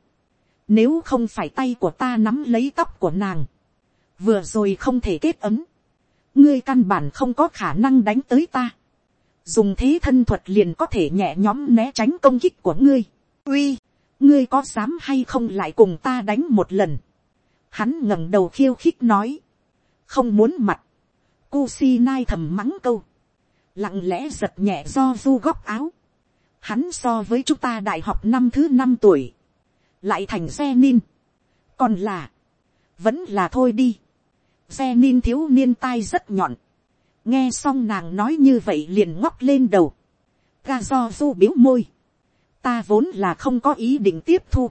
Nếu không phải tay của ta nắm lấy tóc của nàng. Vừa rồi không thể kết ấm. Ngươi căn bản không có khả năng đánh tới ta dùng thế thân thuật liền có thể nhẹ nhóm né tránh công kích của ngươi. uy, ngươi có dám hay không lại cùng ta đánh một lần. hắn ngẩng đầu khiêu khích nói, không muốn mặt, Kusi nai thầm mắng câu, lặng lẽ giật nhẹ do du góc áo. Hắn so với chúng ta đại học năm thứ năm tuổi, lại thành xe nin. còn là, vẫn là thôi đi xe nin thiếu niên tai rất nhọn. Nghe xong nàng nói như vậy liền ngóc lên đầu, ga do du biếu môi, ta vốn là không có ý định tiếp thu,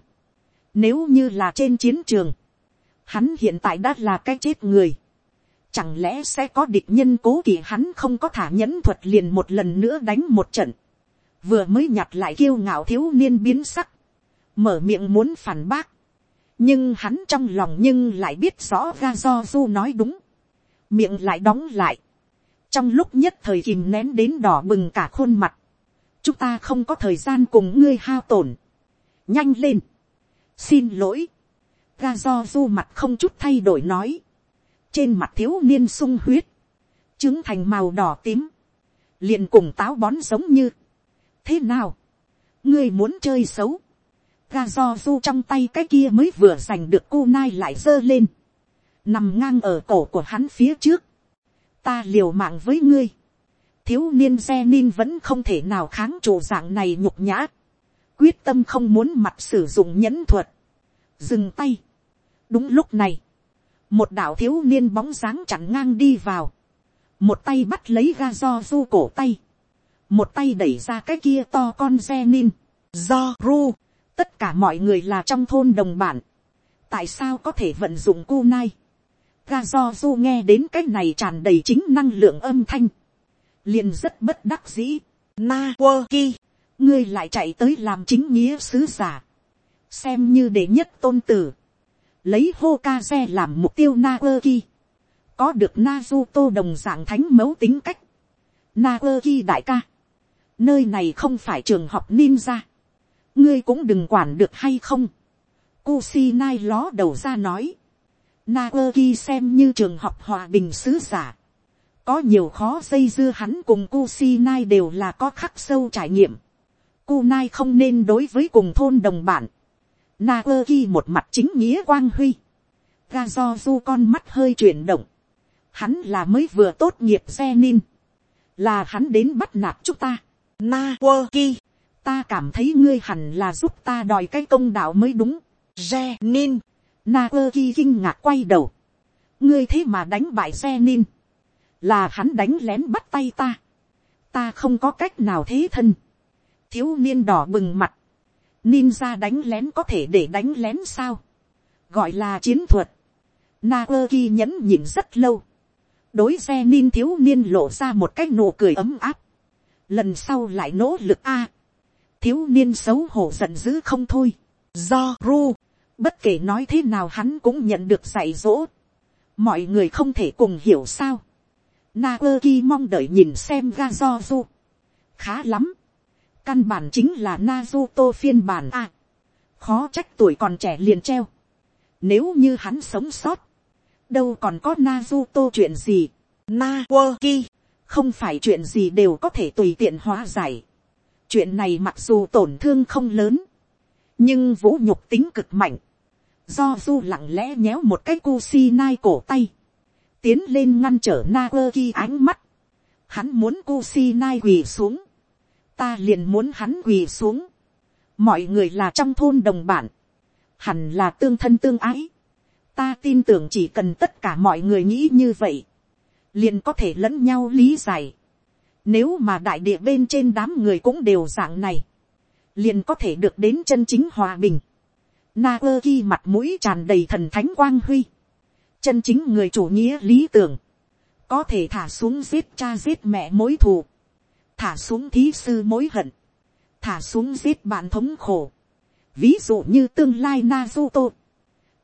nếu như là trên chiến trường, hắn hiện tại đã là cái chết người, chẳng lẽ sẽ có địch nhân cố kỳ hắn không có thả nhẫn thuật liền một lần nữa đánh một trận, vừa mới nhặt lại kiêu ngạo thiếu niên biến sắc, mở miệng muốn phản bác, nhưng hắn trong lòng nhưng lại biết rõ ga do du nói đúng, miệng lại đóng lại, trong lúc nhất thời kìm nén đến đỏ bừng cả khuôn mặt, chúng ta không có thời gian cùng ngươi hao tổn, nhanh lên, xin lỗi, ga do du mặt không chút thay đổi nói, trên mặt thiếu niên sung huyết, trứng thành màu đỏ tím, liền cùng táo bón giống như, thế nào, ngươi muốn chơi xấu, ga do du trong tay cái kia mới vừa giành được cô nai lại giơ lên, nằm ngang ở cổ của hắn phía trước, ta liều mạng với ngươi. thiếu niên xe nin vẫn không thể nào kháng chủ dạng này nhục nhã. quyết tâm không muốn mặt sử dụng nhẫn thuật. dừng tay. đúng lúc này, một đạo thiếu niên bóng dáng chặn ngang đi vào. một tay bắt lấy ga do du cổ tay. một tay đẩy ra cái kia to con xe nin. do ru tất cả mọi người là trong thôn đồng bản. tại sao có thể vận dụng cu nai? Ga do du nghe đến cái này tràn đầy chính năng lượng âm thanh, liền rất bất đắc dĩ. Na quơ ki, ngươi lại chạy tới làm chính nghĩa sứ giả, xem như đệ nhất tôn tử, lấy hô ca xe làm mục tiêu na quơ ki, có được na du tô đồng dạng thánh mẫu tính cách, na quơ ki đại ca, nơi này không phải trường học ninja, ngươi cũng đừng quản được hay không, Kusinai ló đầu ra nói. Naoki xem như trường học hòa bình sứ giả. Có nhiều khó dây dưa hắn cùng Kusinai đều là có khắc sâu trải nghiệm. Kunai không nên đối với cùng thôn đồng bản. Naoki một mặt chính nghĩa quang huy. Gazozu con mắt hơi chuyển động. Hắn là mới vừa tốt nghiệp Zenin. Là hắn đến bắt nạt chúng ta. Naoki. Ta cảm thấy ngươi hẳn là giúp ta đòi cái công đạo mới đúng Zenin. Naoki kinh ngạc quay đầu. Ngươi thế mà đánh bại Zenin. Là hắn đánh lén bắt tay ta. Ta không có cách nào thế thân. Thiếu niên đỏ bừng mặt. Ninja đánh lén có thể để đánh lén sao? Gọi là chiến thuật. Naoki nhẫn nhịn rất lâu. Đối xe nin thiếu niên lộ ra một cái nụ cười ấm áp. Lần sau lại nỗ lực a thiếu niên xấu hổ giận dữ không thôi. Do Ru Bất kể nói thế nào hắn cũng nhận được dạy dỗ. Mọi người không thể cùng hiểu sao. Naoki mong đợi nhìn xem Gazozu. Khá lắm. Căn bản chính là Naruto phiên bản A. khó trách tuổi còn trẻ liền treo. Nếu như hắn sống sót. Đâu còn có Naruto chuyện gì. Naoki. Không phải chuyện gì đều có thể tùy tiện hóa giải. Chuyện này mặc dù tổn thương không lớn. Nhưng vũ nhục tính cực mạnh. Do du lặng lẽ nhéo một cái cu si nai cổ tay, tiến lên ngăn trở na ơ ki ánh mắt, hắn muốn cu si nai quỳ xuống, ta liền muốn hắn quỳ xuống, mọi người là trong thôn đồng bản, hẳn là tương thân tương ái, ta tin tưởng chỉ cần tất cả mọi người nghĩ như vậy, liền có thể lẫn nhau lý giải. Nếu mà đại địa bên trên đám người cũng đều dạng này, liền có thể được đến chân chính hòa bình. Na ơ ki mặt mũi tràn đầy thần thánh quang huy. Chân chính người chủ nghĩa lý tưởng. Có thể thả xuống giết cha giết mẹ mối thù. Thả xuống thí sư mối hận. Thả xuống giết bạn thống khổ. Ví dụ như tương lai Naruto.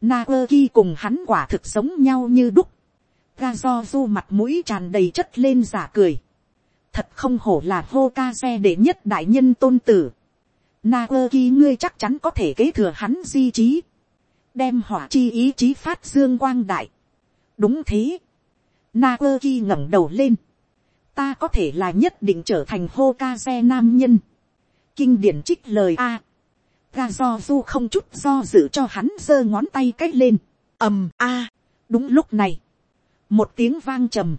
Na ơ cùng hắn quả thực sống nhau như đúc. Gazozu mặt mũi tràn đầy chất lên giả cười. Thật không hổ là Hokage đệ nhất đại nhân tôn tử Na ơ ki ngươi chắc chắn có thể kế thừa hắn di trí. Đem hỏa chi ý chí phát dương quang đại. Đúng thế. Na ơ ki ngẩng đầu lên. Ta có thể là nhất định trở thành hô ca xe nam nhân. Kinh điển trích lời A. Ga do du không chút do dự cho hắn giơ ngón tay cách lên. ầm A. Đúng lúc này. Một tiếng vang trầm.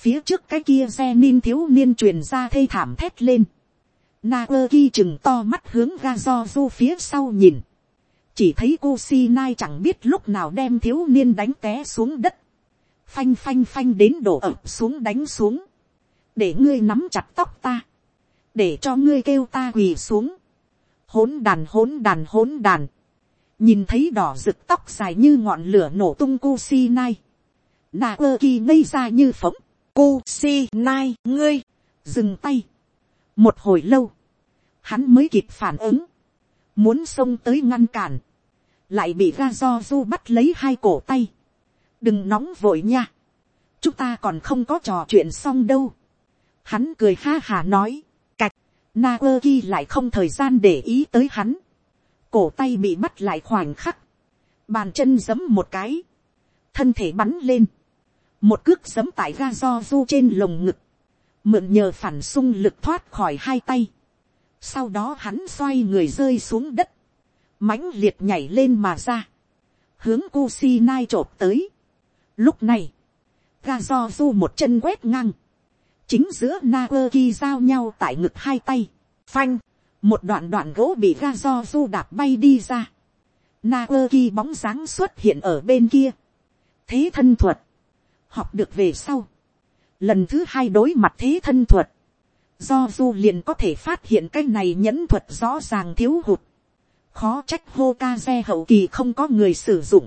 Phía trước cái kia xe nin thiếu niên truyền ra thê thảm thét lên Na ơ ki chừng to mắt hướng ga do du phía sau nhìn. Chỉ thấy cô si nai chẳng biết lúc nào đem thiếu niên đánh té xuống đất. Phanh phanh phanh đến đổ ập xuống đánh xuống. Để ngươi nắm chặt tóc ta. Để cho ngươi kêu ta quỳ xuống. Hỗn đàn hỗn đàn hỗn đàn. Nhìn thấy đỏ rực tóc dài như ngọn lửa nổ tung cô si nai. Na ơ ki ngây ra như phóng. Cô si nai ngươi. Dừng tay. Một hồi lâu, hắn mới kịp phản ứng, muốn xông tới ngăn cản, lại bị ra do du bắt lấy hai cổ tay, đừng nóng vội nha, chúng ta còn không có trò chuyện xong đâu, hắn cười ha hà nói, cạch, na ơ ki lại không thời gian để ý tới hắn, cổ tay bị bắt lại khoảnh khắc, bàn chân giấm một cái, thân thể bắn lên, một cước giấm tại ga do du trên lồng ngực, mượn nhờ phản xung lực thoát khỏi hai tay. Sau đó hắn xoay người rơi xuống đất, mãnh liệt nhảy lên mà ra, hướng Kusinai trộp tới. Lúc này, ga do du một chân quét ngang, chính giữa Naoki giao nhau tại ngực hai tay, phanh, một đoạn đoạn gỗ bị ga do du đạp bay đi ra. Naoki bóng dáng xuất hiện ở bên kia. Thế thân thuật, học được về sau, lần thứ hai đối mặt thế thân thuật, do du liền có thể phát hiện cái này nhẫn thuật rõ ràng thiếu hụt, khó trách hô ca xe hậu kỳ không có người sử dụng,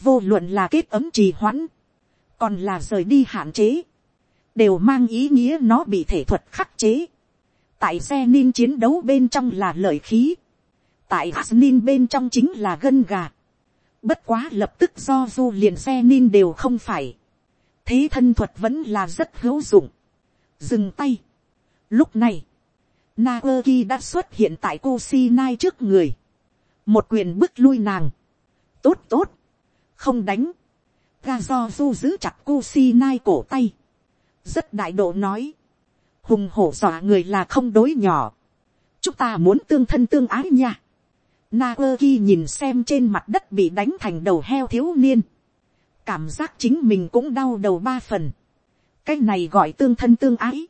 vô luận là kết ấm trì hoãn, còn là rời đi hạn chế, đều mang ý nghĩa nó bị thể thuật khắc chế. tại xe nin chiến đấu bên trong là lợi khí, tại nin bên trong chính là gân gà, bất quá lập tức do du liền xe nin đều không phải, thế thân thuật vẫn là rất hữu dụng, dừng tay. Lúc này, Naoki đã xuất hiện tại cô Sinai trước người, một quyền bước lui nàng, tốt tốt, không đánh, ga do du giữ chặt cô Sinai cổ tay, rất đại độ nói, hùng hổ dọa người là không đối nhỏ, chúng ta muốn tương thân tương ái nha. Naoki nhìn xem trên mặt đất bị đánh thành đầu heo thiếu niên, cảm giác chính mình cũng đau đầu ba phần, cái này gọi tương thân tương ái,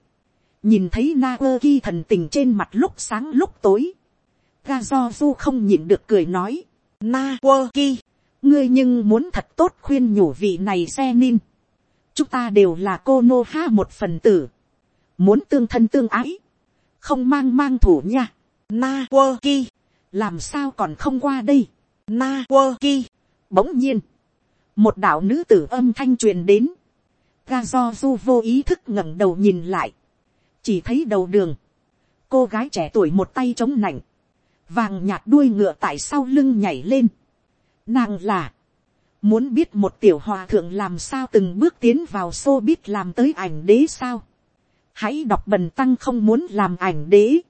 nhìn thấy Na Vương Ki thần tình trên mặt lúc sáng lúc tối, ga do du không nhịn được cười nói, Na Vương Ki, ngươi nhưng muốn thật tốt khuyên nhủ vị này xe nin, chúng ta đều là cô nô ha một phần tử, muốn tương thân tương ái, không mang mang thủ nha. Na ơ ki, làm sao còn không qua đây. Na ơ ki, bỗng nhiên, một đạo nữ tử âm thanh truyền đến, ga do du vô ý thức ngẩng đầu nhìn lại, chỉ thấy đầu đường, cô gái trẻ tuổi một tay chống nạnh, vàng nhạt đuôi ngựa tại sau lưng nhảy lên. Nàng là, muốn biết một tiểu hòa thượng làm sao từng bước tiến vào xô biết làm tới ảnh đế sao? Hãy đọc bần tăng không muốn làm ảnh đế.